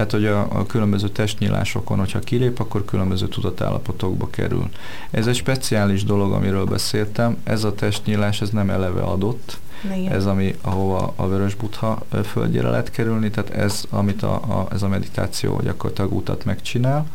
Tehát, hogy a, a különböző testnyílásokon, hogyha kilép, akkor különböző tudatállapotokba kerül. Ez egy speciális dolog, amiről beszéltem, ez a testnyílás, ez nem eleve adott, Igen. ez, ami, ahova a Vörös Buddha ö, földjére lehet kerülni, tehát ez, amit a, a, ez a meditáció gyakorlatilag utat megcsinál.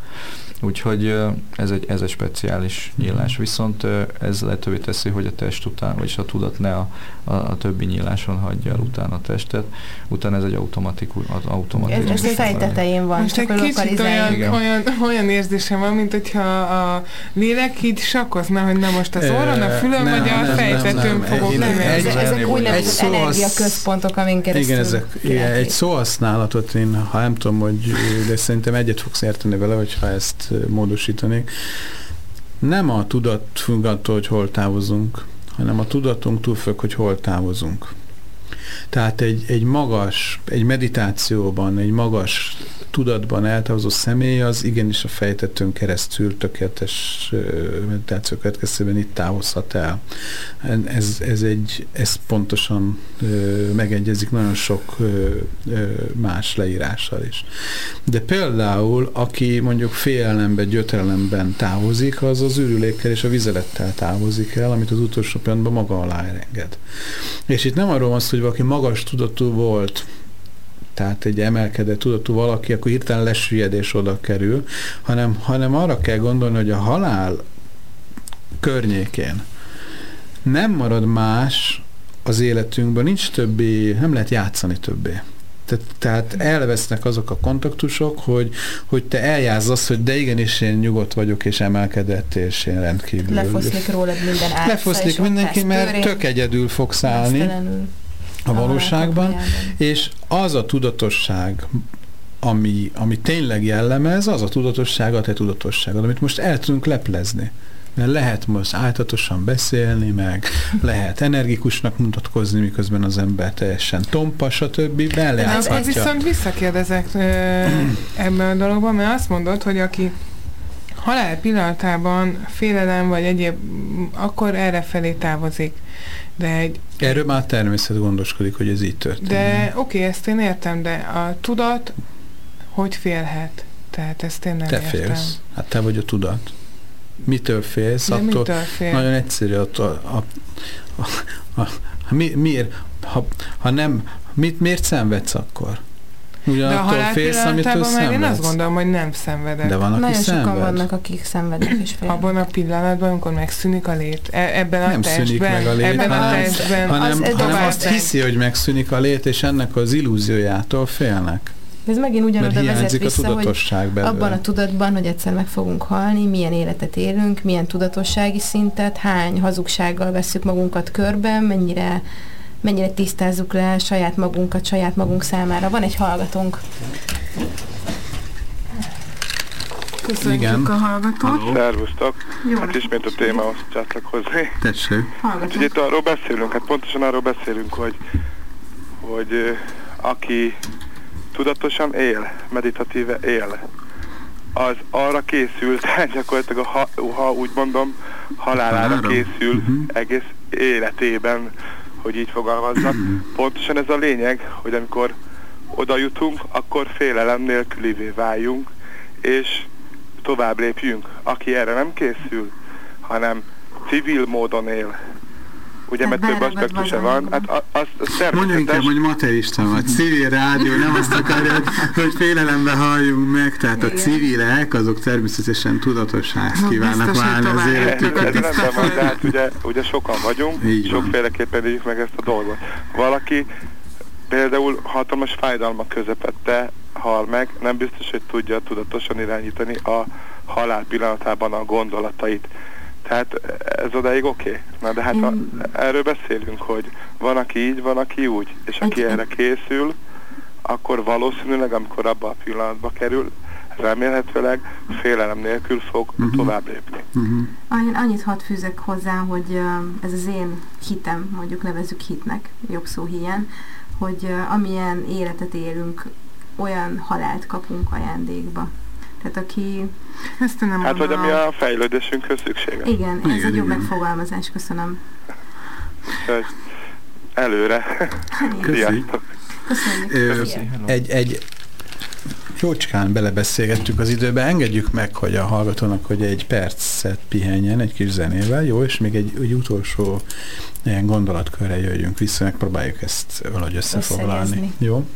Úgyhogy ez egy, ez egy speciális nyílás. Viszont ez lehetővé teszi, hogy a test után, vagyis a tudat ne a, a, a többi nyíláson hagyja el utána a testet. Utána ez egy automatikus. Az automatikus Ez, ez a fej tetején van, Most csak egy kicsit olyan, Igen. olyan, olyan érzésem van, mint hogyha a lélek így sakkozna, hogy na most az orron, a fülön, Nem, vagy a nem, fejtetőn nem, nem. fogok Nem, kimenni. ezek úgynevezett energiaközpontok, amin keresztül Igen, ezek, igen, egy szóhasználatot én, ha nem tudom, hogy, de szerintem egyet fogsz érteni vele, hogyha ezt módosítanék. Nem a tudat függ attól, hogy hol távozunk, hanem a tudatunk függ, hogy hol távozunk. Tehát egy, egy magas, egy meditációban, egy magas tudatban eltávozó személy az igenis a fejtetőn keresztül tökéletes meditáció következtében itt távozhat el. Ez, ez, egy, ez pontosan megegyezik nagyon sok más leírással is. De például, aki mondjuk félelemben, gyötrelemben távozik, az az űrülékkel és a vizelettel távozik el, amit az utolsó pillanatban maga alá enged. És itt nem arról van szó, hogy valaki magas tudatú volt, tehát egy emelkedett tudatú valaki, akkor hirtelen lesüllyedés oda kerül, hanem, hanem arra kell gondolni, hogy a halál környékén nem marad más az életünkben, nincs többé, nem lehet játszani többé. Tehát, tehát elvesznek azok a kontaktusok, hogy, hogy te eljázzasz, hogy de igenis én nyugodt vagyok, és emelkedett, és én rendkívül. Lefoszlik rólad minden árca, Lefoszlik mindenki, mert tök egyedül fogsz állni mesztelenül a valóságban, halál és az a tudatosság, ami, ami tényleg jellemez, az a tudatosság a te tudatosságod, amit most el tudunk leplezni. Mert lehet most áltatosan beszélni, meg lehet energikusnak mutatkozni, miközben az ember teljesen tompa, stb. De akkor Bellejátszhatja. viszont visszakérdezek ebben a dologban, mert azt mondod, hogy aki halál pillanatában félelem vagy egyéb, akkor erre felé távozik. De, egy, Erről már természet gondoskodik, hogy ez így történik. de oké, ezt én értem, de a tudat hogy félhet? Tehát ezt én nem Te értem. félsz. Hát te vagy a tudat. Mitől félsz? De Attól, mitől fél? Nagyon egyszerű, attól, a, a, a, a, mi, miért, ha, ha nem, mit, miért szenvedsz akkor? De a Ugyanattól halál félsz, amitől már én azt szenvedsz. gondolom, hogy nem szenvedek. De van, aki Nagyon sokan szenved. vannak, akik szenvednek és félnek. Abban a pillanatban, amikor megszűnik a lét. E- ebben a Nem testben. szűnik meg a lét, ebben a hanem- testben. hanem, Az- hanem azt hiszi, hogy megszűnik a lét, és ennek az illúziójától félnek. Ez megint ugyanoda vezet hiányzik a vissza, hogy belőle. abban a tudatban, hogy egyszer meg fogunk halni, milyen életet élünk, milyen tudatossági szintet, hány hazugsággal veszük magunkat körbe, mennyire mennyire tisztázzuk le saját magunkat, saját magunk számára. Van egy hallgatónk. Köszönjük Igen. a hallgatót. Szervusztok. Jó Hát ismét a témához csatlakozni. Tessék. Hát ugye itt arról beszélünk, hát pontosan arról beszélünk, hogy, hogy aki tudatosan él, meditatíve él, az arra készül, tehát gyakorlatilag a, ha, ha úgy mondom, halálára Halára? készül Mhm. egész életében, hogy így fogalmazzak. Pontosan ez a lényeg, hogy amikor oda jutunk, akkor félelem nélkülivé váljunk, és tovább lépjünk. Aki erre nem készül, hanem civil módon él, ugye, mert több aspektusa van, hát a- az, az Mondja inkább, természetes. hogy materista vagy. Civil rádió, nem azt akarja, hogy félelembe halljunk meg, tehát a Igen. civilek, azok természetesen tudatosá kívánnak Biztos, válni az Ez, ez életüket. lépnek. rendben van, de hát ugye, ugye sokan vagyunk, Így van. sokféleképpen éljük meg ezt a dolgot. Valaki például hatalmas fájdalmak közepette hal meg, nem biztos, hogy tudja tudatosan irányítani a halál pillanatában a gondolatait. Tehát ez odáig oké. Okay. Na de hát a, Én- erről beszélünk, hogy van, aki így, van, aki úgy. És aki erre készül, akkor valószínűleg, amikor abba a pillanatba kerül, remélhetőleg félelem nélkül fog Mhm. tovább lépni. Uh-huh. Annyit hadd fűzek hozzá, hogy ez az én hitem, mondjuk nevezzük hitnek, jobb szó hiány, hogy amilyen életet élünk, olyan halált kapunk ajándékba. Tehát aki... Ezt nem Hát, hogy mondanám. ami a fejlődésünkhöz szükséges. Igen, ez Igen, egy jobb igen. megfogalmazás, köszönöm. Előre. Köszi. Sziasztok. Köszönjük. Egy, egy jócskán belebeszélgettük az időbe, engedjük meg, hogy a hallgatónak, hogy egy percet pihenjen egy kis zenével, jó, és még egy, egy utolsó ilyen gondolatkörre jöjjünk vissza, megpróbáljuk ezt valahogy összefoglalni. Jó?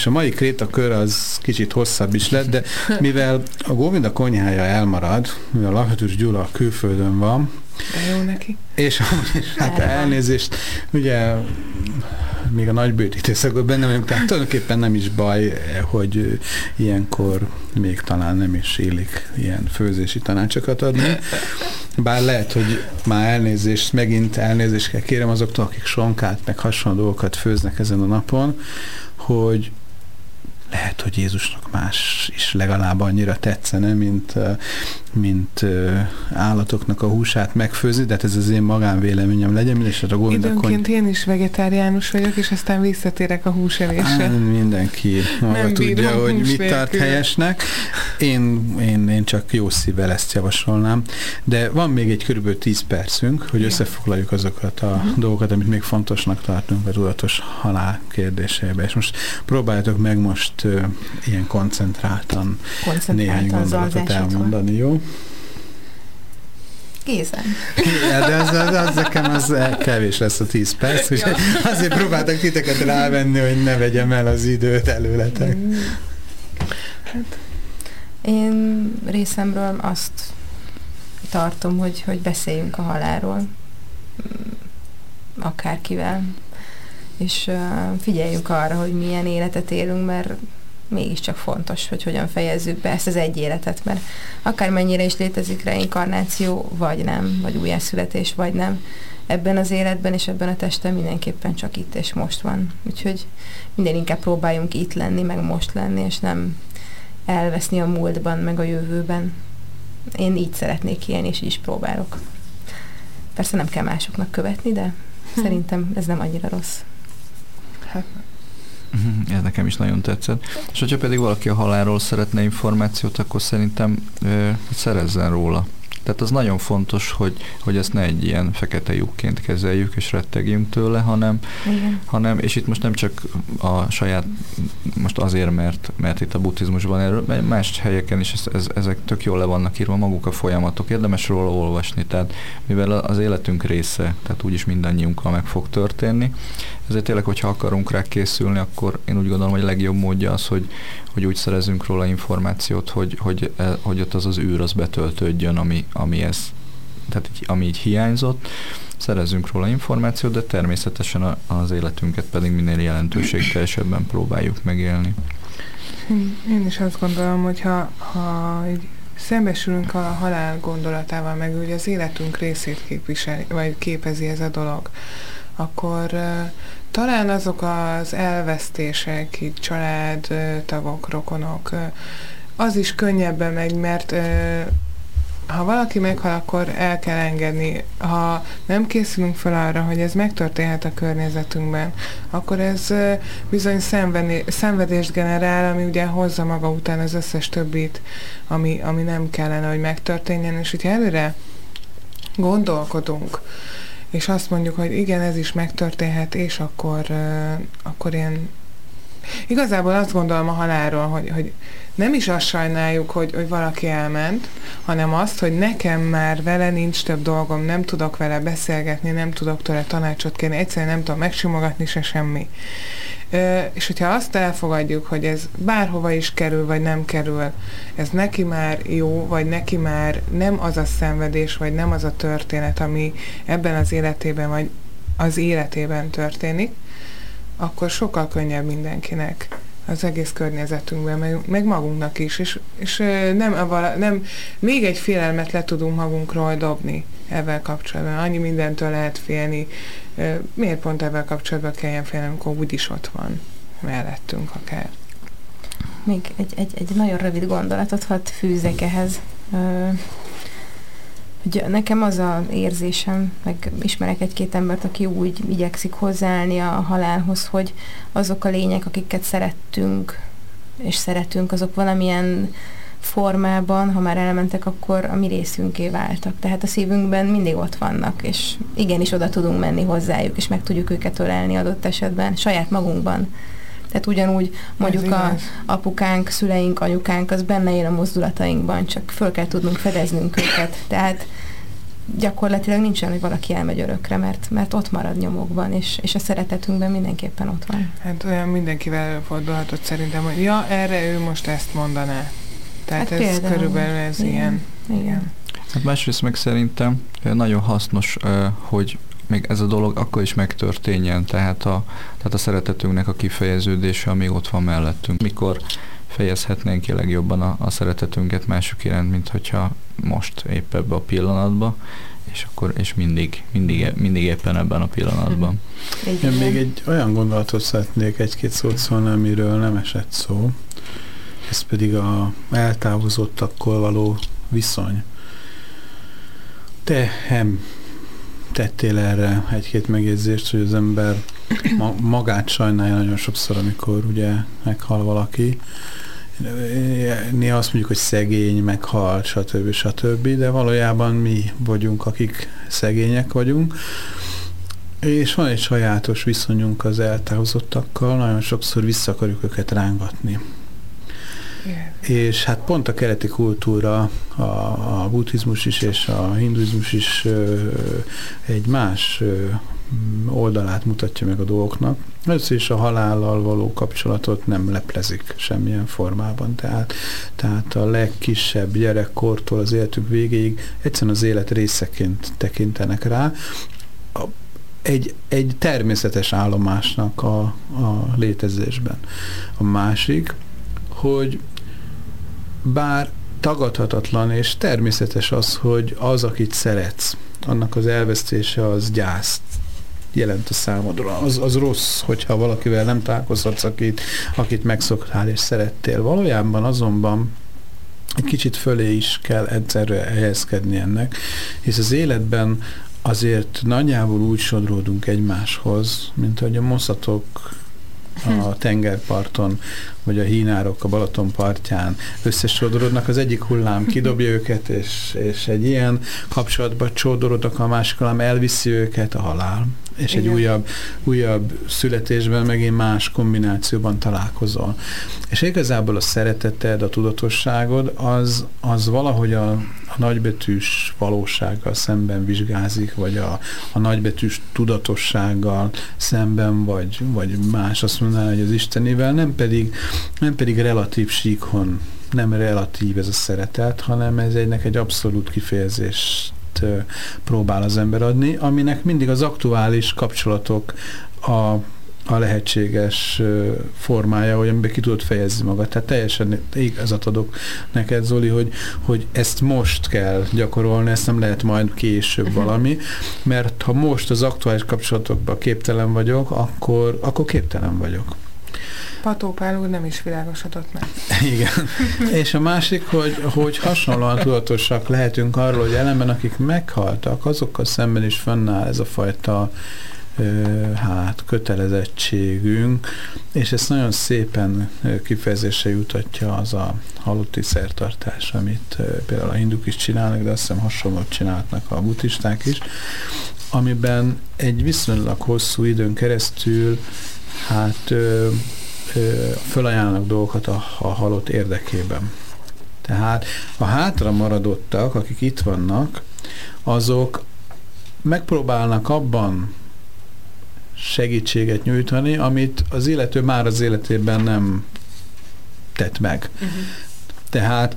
És a mai krétakör az kicsit hosszabb is lett, de mivel a Góvinda konyhája elmarad, mivel a Lakatus Gyula külföldön van, de jó neki. És, és hát elnézést, ugye még a nagybőt időszakban benne vagyunk, tehát tulajdonképpen nem is baj, hogy ilyenkor még talán nem is élik ilyen főzési tanácsokat adni. Bár lehet, hogy már elnézést, megint elnézést kell kérem azoktól, akik sonkát, meg hasonló dolgokat főznek ezen a napon, hogy hogy Jézusnak más is legalább annyira tetszene, mint, mint állatoknak a húsát megfőzni, de hát ez az én magánvéleményem legyen, és a Időnként én is vegetáriánus vagyok, és aztán visszatérek a húsevésre. Hát, mindenki maga tudja, hogy mit tart helyesnek. Én, én, én csak jó szívvel ezt javasolnám, de van még egy körülbelül 10 percünk, hogy összefoglaljuk azokat a uh-huh. dolgokat, amit még fontosnak tartunk a tudatos halál kérdésébe. És most próbáljátok meg most uh, ilyen koncentráltan, koncentráltan néhány gondolatot elmondani, jó? Kézen. Ja, de az, az, az nekem az kevés lesz a 10 perc, úgyhogy azért próbáltak titeket rávenni, hogy ne vegyem el az időt előletek. Mm. Hát, én részemről azt tartom, hogy, hogy beszéljünk a halálról, akárkivel, és figyeljünk arra, hogy milyen életet élünk, mert mégiscsak fontos, hogy hogyan fejezzük be ezt az egy életet, mert akármennyire is létezik reinkarnáció, vagy nem, vagy újjászületés, vagy nem, ebben az életben és ebben a testen mindenképpen csak itt és most van. Úgyhogy minden inkább próbáljunk itt lenni, meg most lenni, és nem elveszni a múltban, meg a jövőben. Én így szeretnék élni, és így is próbálok. Persze nem kell másoknak követni, de hm. szerintem ez nem annyira rossz. Hát Mhm, ez nekem is nagyon tetszett. És hogyha pedig valaki a halálról szeretne információt, akkor szerintem ö, szerezzen róla. Tehát az nagyon fontos, hogy, hogy ezt ne egy ilyen fekete lyukként kezeljük és rettegjünk tőle, hanem, hanem, és itt most nem csak a saját, most azért, mert, mert itt a buddhizmusban erről, más helyeken is ez, ez, ezek tök jól le vannak írva, maguk a folyamatok, érdemes róla olvasni, tehát mivel az életünk része, tehát úgyis mindannyiunkkal meg fog történni, ezért tényleg, hogyha akarunk rá készülni, akkor én úgy gondolom, hogy a legjobb módja az, hogy, hogy úgy szerezünk róla információt, hogy, hogy, e, hogy ott az az űr az betöltődjön, ami, ami, ez, tehát így, ami így hiányzott. Szerezünk róla információt, de természetesen az életünket pedig minél jelentőségteljesebben próbáljuk megélni. Én is azt gondolom, hogy ha, ha így szembesülünk a halál gondolatával, meg ugye az életünk részét képviseli, vagy képezi ez a dolog, akkor talán azok az elvesztések, így családtagok, rokonok, az is könnyebben megy, mert ha valaki meghal, akkor el kell engedni. Ha nem készülünk fel arra, hogy ez megtörténhet a környezetünkben, akkor ez bizony szenvedést generál, ami ugye hozza maga után az összes többit, ami, ami nem kellene, hogy megtörténjen, és hogyha előre gondolkodunk, és azt mondjuk, hogy igen, ez is megtörténhet, és akkor, akkor én igazából azt gondolom a halálról, hogy, hogy nem is azt sajnáljuk, hogy, hogy valaki elment, hanem azt, hogy nekem már vele nincs több dolgom, nem tudok vele beszélgetni, nem tudok tőle tanácsot kérni, egyszerűen nem tudom megsimogatni se semmi. És hogyha azt elfogadjuk, hogy ez bárhova is kerül, vagy nem kerül, ez neki már jó, vagy neki már nem az a szenvedés, vagy nem az a történet, ami ebben az életében, vagy az életében történik, akkor sokkal könnyebb mindenkinek az egész környezetünkben, meg, meg magunknak is, és, és nem, nem, még egy félelmet le tudunk magunkról dobni ezzel kapcsolatban. Annyi mindentől lehet félni. Miért pont ezzel kapcsolatban kelljen félni, amikor úgyis ott van mellettünk akár? Még egy, egy, egy nagyon rövid gondolatot hadd fűzek ehhez. Hogy nekem az a érzésem, meg ismerek egy-két embert, aki úgy igyekszik hozzáállni a halálhoz, hogy azok a lények, akiket szerettünk, és szeretünk, azok valamilyen formában, ha már elmentek, akkor a mi részünké váltak. Tehát a szívünkben mindig ott vannak, és igenis oda tudunk menni hozzájuk, és meg tudjuk őket ölelni adott esetben, saját magunkban. Tehát ugyanúgy mondjuk a apukánk, szüleink, anyukánk, az benne él a mozdulatainkban, csak föl kell tudnunk fedeznünk őket. Tehát gyakorlatilag nincsen, hogy valaki elmegy örökre, mert, mert ott marad nyomokban, és, és a szeretetünkben mindenképpen ott van. Hát olyan mindenkivel fordulhatott szerintem, hogy ja, erre ő most ezt mondaná. Tehát hát ez például, körülbelül ez igen, ilyen. Igen. Hát másrészt meg szerintem nagyon hasznos, hogy még ez a dolog akkor is megtörténjen, tehát a, tehát a szeretetünknek a kifejeződése, ami ott van mellettünk. Mikor fejezhetnénk ki legjobban a, a szeretetünket mások iránt, mint hogyha most épp ebbe a pillanatban, és akkor és mindig, mindig, mindig éppen ebben a pillanatban. Én még egy olyan gondolatot szeretnék egy-két szót szólni, amiről nem esett szó, ez pedig a eltávozottakkal való viszony. Te hem tettél erre egy-két megjegyzést, hogy az ember ma magát sajnálja nagyon sokszor, amikor ugye meghal valaki. Néha azt mondjuk, hogy szegény, meghal, stb. stb. De valójában mi vagyunk, akik szegények vagyunk. És van egy sajátos viszonyunk az eltávozottakkal, nagyon sokszor vissza akarjuk őket rángatni. És hát pont a keleti kultúra, a, a buddhizmus is és a hinduizmus is ö, egy más ö, oldalát mutatja meg a dolgoknak. Először is a halállal való kapcsolatot nem leplezik semmilyen formában. Tehát, tehát a legkisebb gyerekkortól az életük végéig egyszerűen az élet részeként tekintenek rá. A, egy, egy természetes állomásnak a, a létezésben. A másik, hogy bár tagadhatatlan és természetes az, hogy az, akit szeretsz, annak az elvesztése az gyászt jelent a számodra. Az, az rossz, hogyha valakivel nem találkozhatsz, akit, akit megszoktál és szerettél. Valójában azonban egy kicsit fölé is kell egyszerre helyezkedni ennek, hisz az életben azért nagyjából úgy sodródunk egymáshoz, mint hogy a moszatok a tengerparton, vagy a hínárok a Balaton partján összesodorodnak, az egyik hullám kidobja őket, és, és egy ilyen kapcsolatban csodorodnak, a másik hullám elviszi őket, a halál és Igen. egy újabb, újabb születésben megint más kombinációban találkozol. És igazából a szereteted, a tudatosságod, az, az valahogy a, a nagybetűs valósággal szemben vizsgázik, vagy a, a nagybetűs tudatossággal szemben, vagy, vagy más azt mondaná, hogy az Istenivel, nem pedig, nem pedig relatív síkon nem relatív ez a szeretet, hanem ez egynek egy abszolút kifejezés próbál az ember adni, aminek mindig az aktuális kapcsolatok a a lehetséges formája, hogy amiben ki tudod fejezni magad. Tehát teljesen igazat adok neked, Zoli, hogy, hogy ezt most kell gyakorolni, ezt nem lehet majd később uh-huh. valami, mert ha most az aktuális kapcsolatokban képtelen vagyok, akkor, akkor képtelen vagyok. Patópál úr nem is világosodott meg. Igen. És a másik, hogy, hogy hasonlóan tudatosak lehetünk arról, hogy ellenben akik meghaltak, azokkal szemben is fönnáll ez a fajta hát kötelezettségünk, és ezt nagyon szépen kifejezése jutatja az a halotti szertartás, amit például a hinduk is csinálnak, de azt hiszem hasonlót csinálnak a buddhisták is, amiben egy viszonylag hosszú időn keresztül hát fölajánlanak dolgokat a, a halott érdekében. Tehát a hátra maradottak, akik itt vannak, azok megpróbálnak abban segítséget nyújtani, amit az illető már az életében nem tett meg. Uh-huh. Tehát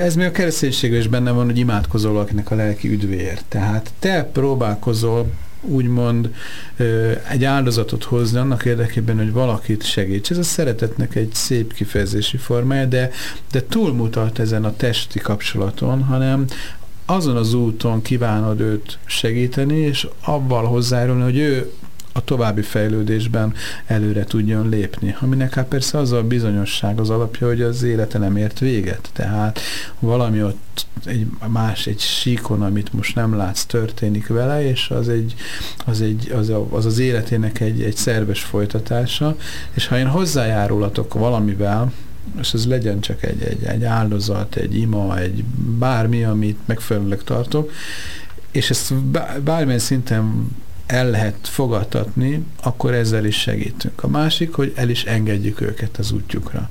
ez még a kereszténységben is benne van, hogy imádkozol akinek a lelki üdvéért. Tehát te próbálkozol úgymond egy áldozatot hozni annak érdekében, hogy valakit segíts. Ez a szeretetnek egy szép kifejezési formája, de, de túlmutat ezen a testi kapcsolaton, hanem azon az úton kívánod őt segíteni, és abban hozzájárulni, hogy ő a további fejlődésben előre tudjon lépni. Aminek hát persze az a bizonyosság az alapja, hogy az élete nem ért véget. Tehát valami ott egy más, egy síkon, amit most nem látsz, történik vele, és az egy, az, egy, az, a, az, az életének egy, egy szerves folytatása, és ha én hozzájárulatok valamivel, és ez legyen csak egy, egy, egy áldozat, egy ima, egy bármi, amit megfelelőleg tartok, és ezt bármilyen szinten el lehet fogadtatni, akkor ezzel is segítünk. A másik, hogy el is engedjük őket az útjukra.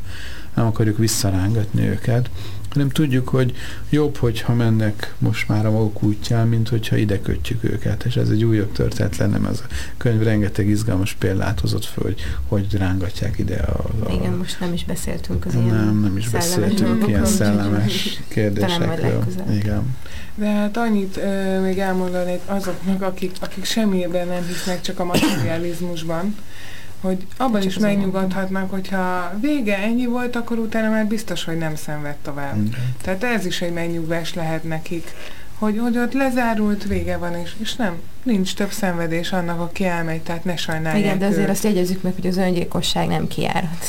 Nem akarjuk visszarángatni őket, hanem tudjuk, hogy jobb, hogyha mennek most már a maguk útján, mint hogyha ide kötjük őket, és ez egy újabb történet lenne, ez a könyv rengeteg izgalmas példát hozott föl, hogy hogy rángatják ide a... a Igen, most nem is beszéltünk az nem, ilyen Nem, is beszéltünk ilyen szellemes kérdésekről. Igen. De hát annyit ö, még elmondanék azoknak, akik, akik semmiben nem hisznek, csak a materializmusban, hogy abban is megnyugodhatnak, hogyha vége ennyi volt, akkor utána már biztos, hogy nem szenved tovább. Mm. Tehát ez is egy megnyugvás lehet nekik, hogy, hogy ott lezárult, vége van, és, és nem, nincs több szenvedés annak, aki elmegy, tehát ne sajnálják Igen, de azért őt. azt jegyezzük meg, hogy az öngyilkosság nem kiárat.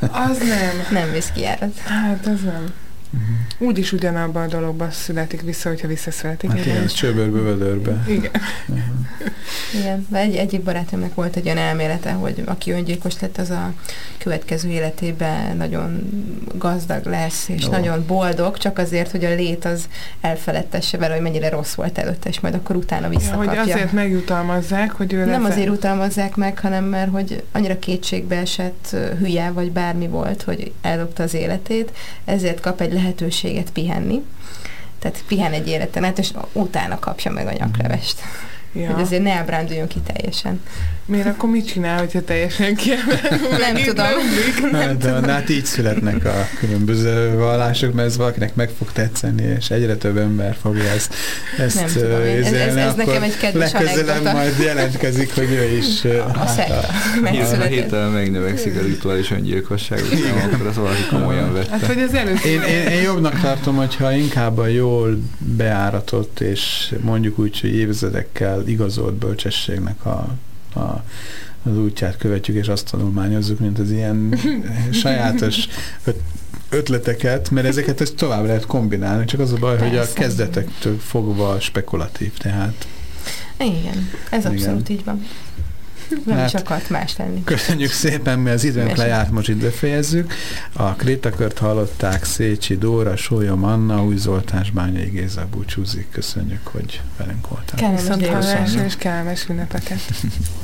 Az nem. Nem visz kiárat. Hát az nem. Uh-huh. Úgyis ugyanabban a dologban születik vissza, hogyha visszaszületik. Hát igen, ez csőbörbe, vödörbe. Igen. Uh-huh. Igen, egy, egyik barátomnak volt egy olyan elmélete, hogy aki öngyilkos lett, az a következő életében nagyon gazdag lesz, és oh. nagyon boldog, csak azért, hogy a lét az elfeledtesse vele, hogy mennyire rossz volt előtte, és majd akkor utána visszakapja. Ja, hogy azért megjutalmazzák, hogy ő Nem azért utalmazzák meg, hanem mert hogy annyira kétségbe esett hülye, vagy bármi volt, hogy ellopta az életét, ezért kap egy lehetőséget pihenni. Tehát pihen egy életen át, és utána kapja meg a nyaklevest. Ja. Hogy azért ne ábránduljon ki teljesen. Miért akkor mit csinál, hogyha teljesen kiemel? nem tudom. Nem, nem de tudom. hát így születnek a különböző vallások, mert ez valakinek meg fog tetszeni, és egyre több ember fogja ezt, ezt nem tudom, ez, ez, ez nekem egy kedves Legközelebb majd jelentkezik, hogy ő is a hát a, a héten megnövekszik a rituális öngyilkosság, nem, akkor az valaki komolyan vette. Hát, hogy az először... én, én, én jobbnak tartom, hogyha inkább a jól beáratott, és mondjuk úgy, hogy évezredekkel igazolt bölcsességnek a a, az útját követjük, és azt tanulmányozzuk, mint az ilyen sajátos öt, ötleteket, mert ezeket ezt tovább lehet kombinálni, csak az a baj, Persze. hogy a kezdetektől fogva spekulatív, tehát. Igen, ez Igen. abszolút így van. Nem hát, is akart más lenni. Köszönjük szépen, mi az időnk lejárt, most itt befejezzük. A Krétakört hallották Szécsi Dóra, Sólyom Anna, Új Zoltán, Bányai Géza búcsúzik. Köszönjük, hogy velünk voltál. Kellemes és kellemes ünnepeket.